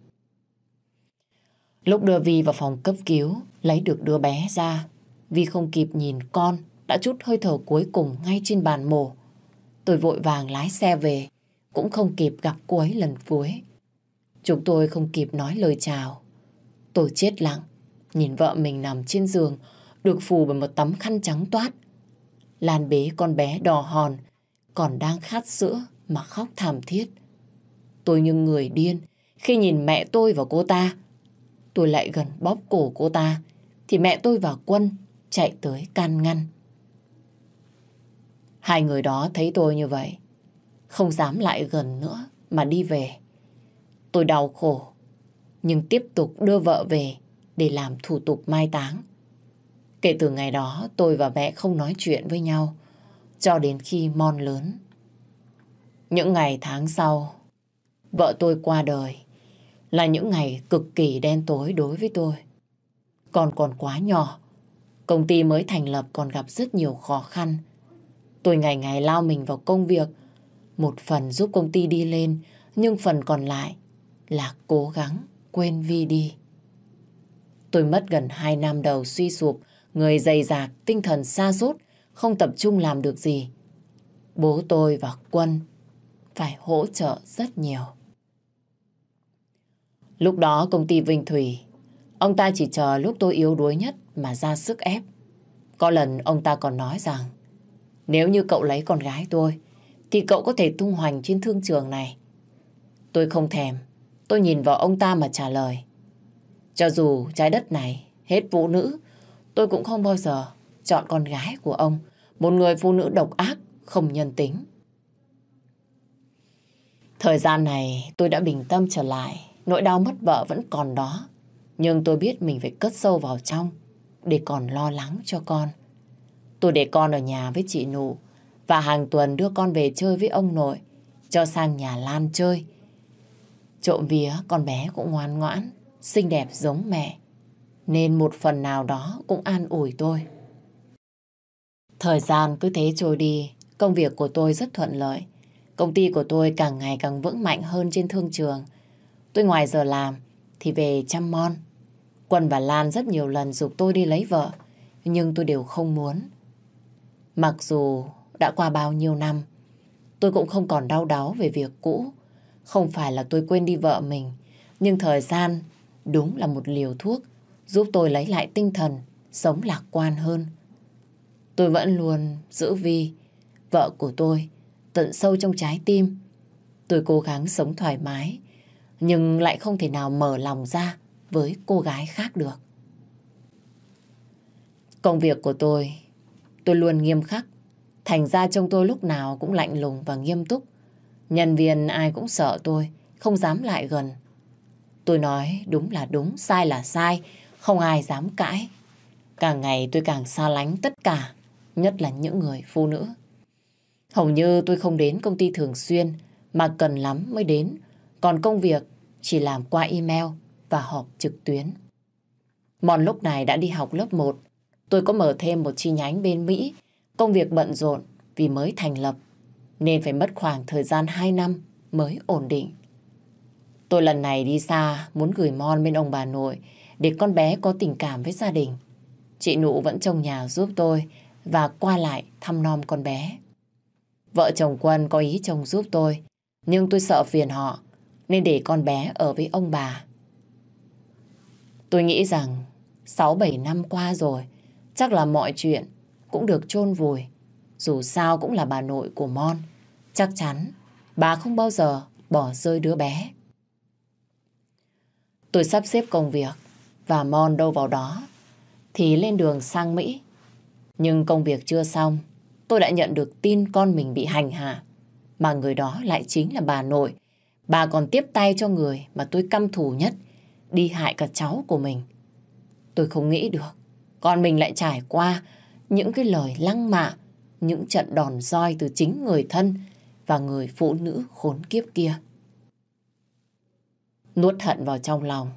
Lúc đưa Vi vào phòng cấp cứu, lấy được đứa bé ra, Vi không kịp nhìn con, đã chút hơi thở cuối cùng ngay trên bàn mổ. Tôi vội vàng lái xe về, cũng không kịp gặp cô ấy lần cuối. Chúng tôi không kịp nói lời chào. Tôi chết lặng, nhìn vợ mình nằm trên giường, được phủ bởi một tấm khăn trắng toát. Lan bế con bé đỏ hòn, còn đang khát sữa mà khóc thảm thiết. Tôi như người điên khi nhìn mẹ tôi và cô ta. Tôi lại gần bóp cổ cô ta, thì mẹ tôi và Quân chạy tới can ngăn. Hai người đó thấy tôi như vậy, không dám lại gần nữa mà đi về. Tôi đau khổ, nhưng tiếp tục đưa vợ về để làm thủ tục mai táng. Kể từ ngày đó, tôi và mẹ không nói chuyện với nhau, cho đến khi Mon lớn. Những ngày tháng sau, vợ tôi qua đời, là những ngày cực kỳ đen tối đối với tôi. Còn còn quá nhỏ, công ty mới thành lập còn gặp rất nhiều khó khăn. Tôi ngày ngày lao mình vào công việc, một phần giúp công ty đi lên, nhưng phần còn lại là cố gắng quên Vi đi. Tôi mất gần 2 năm đầu suy sụp, người dày dạc, tinh thần xa rút, không tập trung làm được gì. Bố tôi và Quân phải hỗ trợ rất nhiều. Lúc đó công ty Vinh Thủy, ông ta chỉ chờ lúc tôi yếu đuối nhất mà ra sức ép. Có lần ông ta còn nói rằng nếu như cậu lấy con gái tôi thì cậu có thể tung hoành trên thương trường này. Tôi không thèm. Tôi nhìn vào ông ta mà trả lời. Cho dù trái đất này hết phụ nữ, tôi cũng không bao giờ chọn con gái của ông. Một người phụ nữ độc ác, không nhân tính. Thời gian này tôi đã bình tâm trở lại, nỗi đau mất vợ vẫn còn đó. Nhưng tôi biết mình phải cất sâu vào trong để còn lo lắng cho con. Tôi để con ở nhà với chị Nụ và hàng tuần đưa con về chơi với ông nội, cho sang nhà Lan chơi. Trộm vía con bé cũng ngoan ngoãn, xinh đẹp giống mẹ, nên một phần nào đó cũng an ủi tôi. Thời gian cứ thế trôi đi, công việc của tôi rất thuận lợi. Công ty của tôi càng ngày càng vững mạnh hơn trên thương trường. Tôi ngoài giờ làm thì về chăm mon. Quân và Lan rất nhiều lần dục tôi đi lấy vợ, nhưng tôi đều không muốn. Mặc dù đã qua bao nhiêu năm, tôi cũng không còn đau đáu về việc cũ. Không phải là tôi quên đi vợ mình, nhưng thời gian đúng là một liều thuốc giúp tôi lấy lại tinh thần, sống lạc quan hơn. Tôi vẫn luôn giữ Vi, vợ của tôi, tận sâu trong trái tim. Tôi cố gắng sống thoải mái, nhưng lại không thể nào mở lòng ra với cô gái khác được. Công việc của tôi, tôi luôn nghiêm khắc. Thành ra trong tôi lúc nào cũng lạnh lùng và nghiêm túc. Nhân viên ai cũng sợ tôi, không dám lại gần. Tôi nói đúng là đúng, sai là sai, không ai dám cãi. Càng ngày tôi càng xa lánh tất cả, nhất là những người phụ nữ. Hầu như tôi không đến công ty thường xuyên, mà cần lắm mới đến. Còn công việc chỉ làm qua email và họp trực tuyến. Mòn lúc này đã đi học lớp 1. Tôi có mở thêm một chi nhánh bên Mỹ. Công việc bận rộn vì mới thành lập. Nên phải mất khoảng thời gian 2 năm mới ổn định. Tôi lần này đi xa muốn gửi Mon bên ông bà nội để con bé có tình cảm với gia đình. Chị Nụ vẫn trông nhà giúp tôi và qua lại thăm nom con bé. Vợ chồng Quân có ý chồng giúp tôi, nhưng tôi sợ phiền họ nên để con bé ở với ông bà. Tôi nghĩ rằng 6-7 năm qua rồi, chắc là mọi chuyện cũng được chôn vùi. Dù sao cũng là bà nội của Mon. Chắc chắn bà không bao giờ bỏ rơi đứa bé. Tôi sắp xếp công việc và Mon đâu vào đó thì lên đường sang Mỹ. Nhưng công việc chưa xong, tôi đã nhận được tin con mình bị hành hạ. Mà người đó lại chính là bà nội. Bà còn tiếp tay cho người mà tôi căm thù nhất đi hại cả cháu của mình. Tôi không nghĩ được, con mình lại trải qua những cái lời lăng mạ, những trận đòn roi từ chính người thân và người phụ nữ khốn kiếp kia. Nuốt hận vào trong lòng,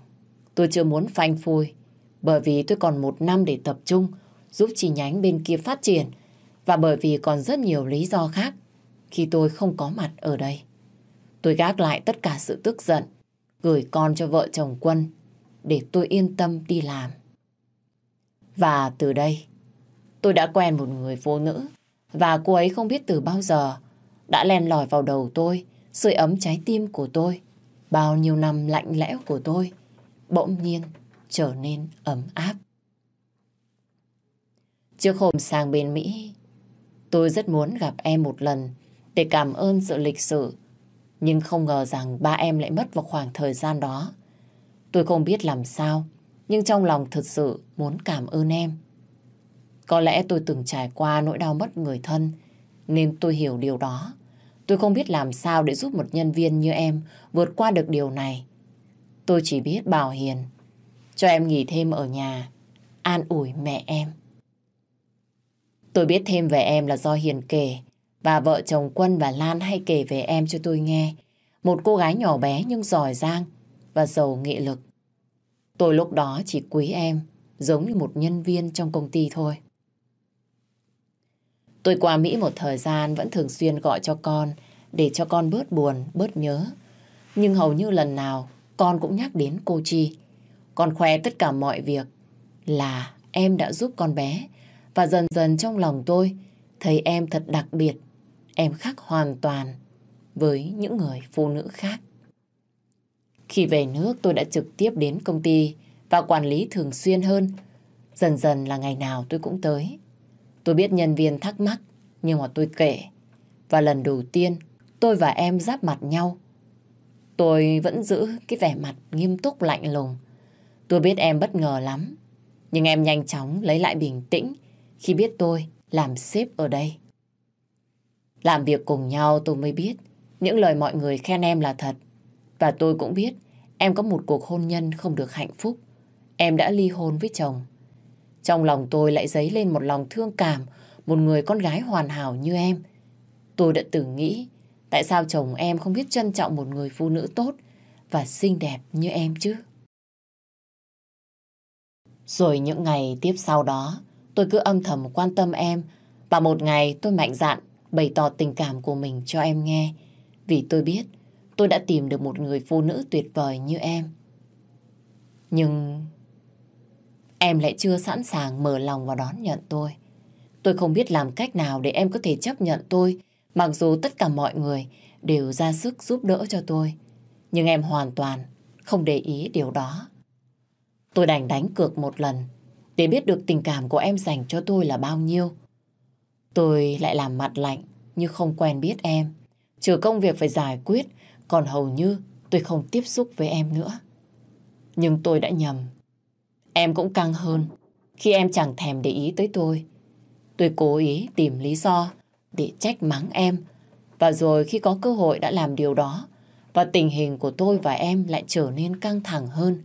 tôi chưa muốn phanh phui, bởi vì tôi còn một năm để tập trung giúp chi nhánh bên kia phát triển và bởi vì còn rất nhiều lý do khác khi tôi không có mặt ở đây. Tôi gác lại tất cả sự tức giận gửi con cho vợ chồng Quân để tôi yên tâm đi làm. Và từ đây, tôi đã quen một người phụ nữ và cô ấy không biết từ bao giờ đã len lỏi vào đầu tôi, sưởi ấm trái tim của tôi. Bao nhiêu năm lạnh lẽo của tôi bỗng nhiên trở nên ấm áp. Trước hôm sang bên Mỹ, tôi rất muốn gặp em một lần để cảm ơn sự lịch sự nhưng không ngờ rằng ba em lại mất vào khoảng thời gian đó. Tôi không biết làm sao, nhưng trong lòng thật sự muốn cảm ơn em. Có lẽ tôi từng trải qua nỗi đau mất người thân, nên tôi hiểu điều đó. Tôi không biết làm sao để giúp một nhân viên như em vượt qua được điều này. Tôi chỉ biết bảo hiền, cho em nghỉ thêm ở nhà, an ủi mẹ em. Tôi biết thêm về em là do Hiền kể, và vợ chồng Quân và Lan hay kể về em cho tôi nghe. Một cô gái nhỏ bé nhưng giỏi giang và giàu nghị lực. Tôi lúc đó chỉ quý em giống như một nhân viên trong công ty thôi. Tôi qua Mỹ một thời gian vẫn thường xuyên gọi cho con để cho con bớt buồn, bớt nhớ. Nhưng hầu như lần nào con cũng nhắc đến cô Chi. Con khoe tất cả mọi việc là em đã giúp con bé và dần dần trong lòng tôi, thấy em thật đặc biệt em khác hoàn toàn với những người phụ nữ khác. Khi về nước, tôi đã trực tiếp đến công ty và quản lý thường xuyên hơn. Dần dần là ngày nào tôi cũng tới. Tôi biết nhân viên thắc mắc, nhưng mà tôi kể. Và lần đầu tiên, tôi và em giáp mặt nhau. Tôi vẫn giữ cái vẻ mặt nghiêm túc lạnh lùng. Tôi biết em bất ngờ lắm. Nhưng em nhanh chóng lấy lại bình tĩnh khi biết tôi làm sếp ở đây. Làm việc cùng nhau tôi mới biết những lời mọi người khen em là thật. Và tôi cũng biết em có một cuộc hôn nhân không được hạnh phúc. Em đã ly hôn với chồng. Trong lòng tôi lại dấy lên một lòng thương cảm một người con gái hoàn hảo như em. Tôi đã từng nghĩ tại sao chồng em không biết trân trọng một người phụ nữ tốt và xinh đẹp như em chứ. Rồi những ngày tiếp sau đó, tôi cứ âm thầm quan tâm em, và một ngày tôi mạnh dạn bày tỏ tình cảm của mình cho em nghe vì tôi biết, tôi đã tìm được một người phụ nữ tuyệt vời như em. Nhưng em lại chưa sẵn sàng mở lòng và đón nhận tôi. Tôi không biết làm cách nào để em có thể chấp nhận tôi, mặc dù tất cả mọi người đều ra sức giúp đỡ cho tôi. Nhưng em hoàn toàn không để ý điều đó. Tôi đành đánh cược một lần để biết được tình cảm của em dành cho tôi là bao nhiêu. Tôi lại làm mặt lạnh như không quen biết em. Trừ công việc phải giải quyết, còn hầu như tôi không tiếp xúc với em nữa. Nhưng tôi đã nhầm. Em cũng căng hơn khi em chẳng thèm để ý tới tôi. Tôi cố ý tìm lý do để trách mắng em. Và rồi khi có cơ hội đã làm điều đó, và tình hình của tôi và em lại trở nên căng thẳng hơn.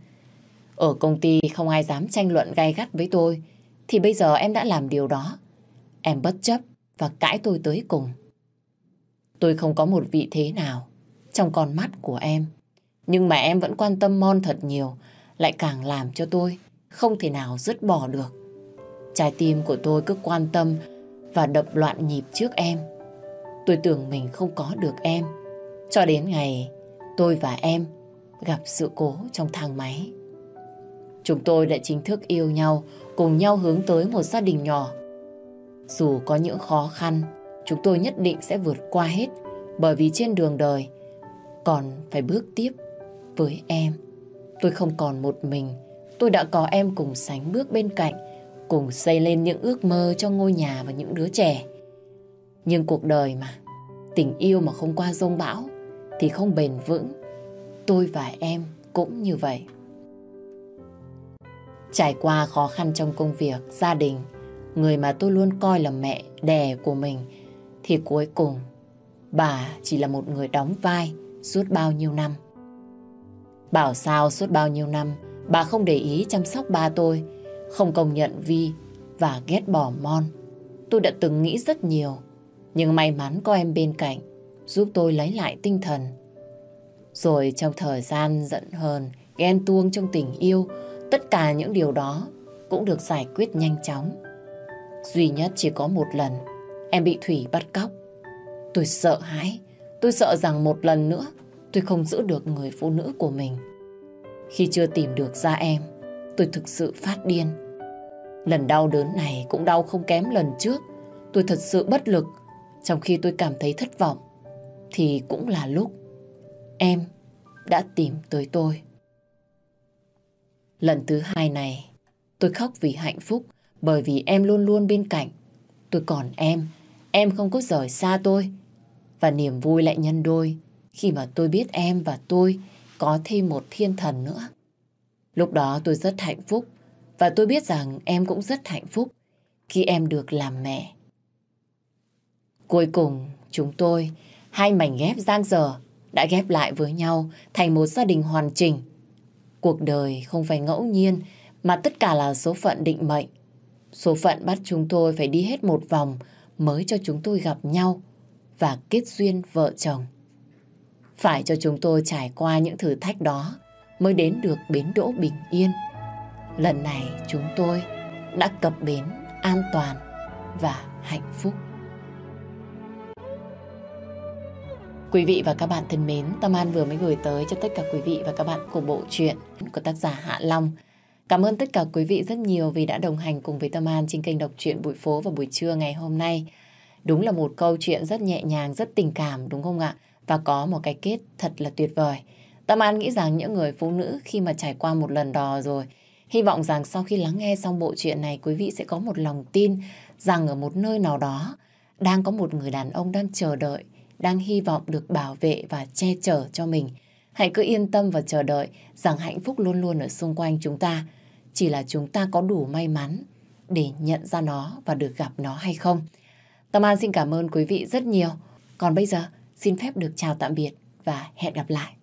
Ở công ty không ai dám tranh luận gay gắt với tôi, thì bây giờ em đã làm điều đó. Em bất chấp và cãi tôi tới cùng. Tôi không có một vị thế nào trong con mắt của em. Nhưng mà em vẫn quan tâm Mon thật nhiều, lại càng làm cho tôi không thể nào dứt bỏ được. Trái tim của tôi cứ quan tâm và đập loạn nhịp trước em. Tôi tưởng mình không có được em. Cho đến ngày tôi và em gặp sự cố trong thang máy. Chúng tôi đã chính thức yêu nhau, cùng nhau hướng tới một gia đình nhỏ. Dù có những khó khăn, chúng tôi nhất định sẽ vượt qua hết, bởi vì trên đường đời còn phải bước tiếp với em. Tôi không còn một mình, tôi đã có em cùng sánh bước bên cạnh, cùng xây lên những ước mơ cho ngôi nhà và những đứa trẻ. Nhưng cuộc đời mà, tình yêu mà không qua rông bão thì không bền vững. Tôi và em cũng như vậy. Trải qua khó khăn trong công việc, gia đình, người mà tôi luôn coi là mẹ đẻ của mình, thì cuối cùng bà chỉ là một người đóng vai suốt bao nhiêu năm. Bảo sao suốt bao nhiêu năm bà không để ý chăm sóc ba tôi, không công nhận Vi và ghét bỏ Mon. Tôi đã từng nghĩ rất nhiều, nhưng may mắn có em bên cạnh giúp tôi lấy lại tinh thần. Rồi trong thời gian giận hờn, ghen tuông trong tình yêu, tất cả những điều đó cũng được giải quyết nhanh chóng. Duy nhất chỉ có một lần, em bị Thủy bắt cóc. Tôi sợ hãi, tôi sợ rằng một lần nữa tôi không giữ được người phụ nữ của mình. Khi chưa tìm được ra em, tôi thực sự phát điên. Lần đau đớn này cũng đau không kém lần trước. Tôi thật sự bất lực, trong khi tôi cảm thấy thất vọng. Thì cũng là lúc em đã tìm tới tôi. Lần thứ hai này, tôi khóc vì hạnh phúc bởi vì em luôn luôn bên cạnh. Tôi còn em, em không có rời xa tôi. Và niềm vui lại nhân đôi khi mà tôi biết em và tôi có thêm một thiên thần nữa. Lúc đó tôi rất hạnh phúc và tôi biết rằng em cũng rất hạnh phúc khi em được làm mẹ. Cuối cùng, chúng tôi, hai mảnh ghép giang dở, đã ghép lại với nhau thành một gia đình hoàn chỉnh. Cuộc đời không phải ngẫu nhiên, mà tất cả là số phận định mệnh. Số phận bắt chúng tôi phải đi hết một vòng mới cho chúng tôi gặp nhau và kết duyên vợ chồng. Phải cho chúng tôi trải qua những thử thách đó mới đến được bến đỗ bình yên. Lần này chúng tôi đã cập bến an toàn và hạnh phúc. Quý vị và các bạn thân mến, Tâm An vừa mới gửi tới cho tất cả quý vị và các bạn của bộ truyện của tác giả Hạ Long. Cảm ơn tất cả quý vị rất nhiều vì đã đồng hành cùng với Tâm An trên kênh đọc truyện buổi phố và buổi trưa ngày hôm nay. Đúng là một câu chuyện rất nhẹ nhàng, rất tình cảm đúng không ạ? Và có một cái kết thật là tuyệt vời. Tâm An nghĩ rằng những người phụ nữ khi mà trải qua một lần đò rồi, hy vọng rằng sau khi lắng nghe xong bộ truyện này, quý vị sẽ có một lòng tin rằng ở một nơi nào đó đang có một người đàn ông đang chờ đợi, đang hy vọng được bảo vệ và che chở cho mình. Hãy cứ yên tâm và chờ đợi rằng hạnh phúc luôn luôn ở xung quanh chúng ta. Chỉ là chúng ta có đủ may mắn để nhận ra nó và được gặp nó hay không. Tâm An xin cảm ơn quý vị rất nhiều. Còn bây giờ, xin phép được chào tạm biệt và hẹn gặp lại.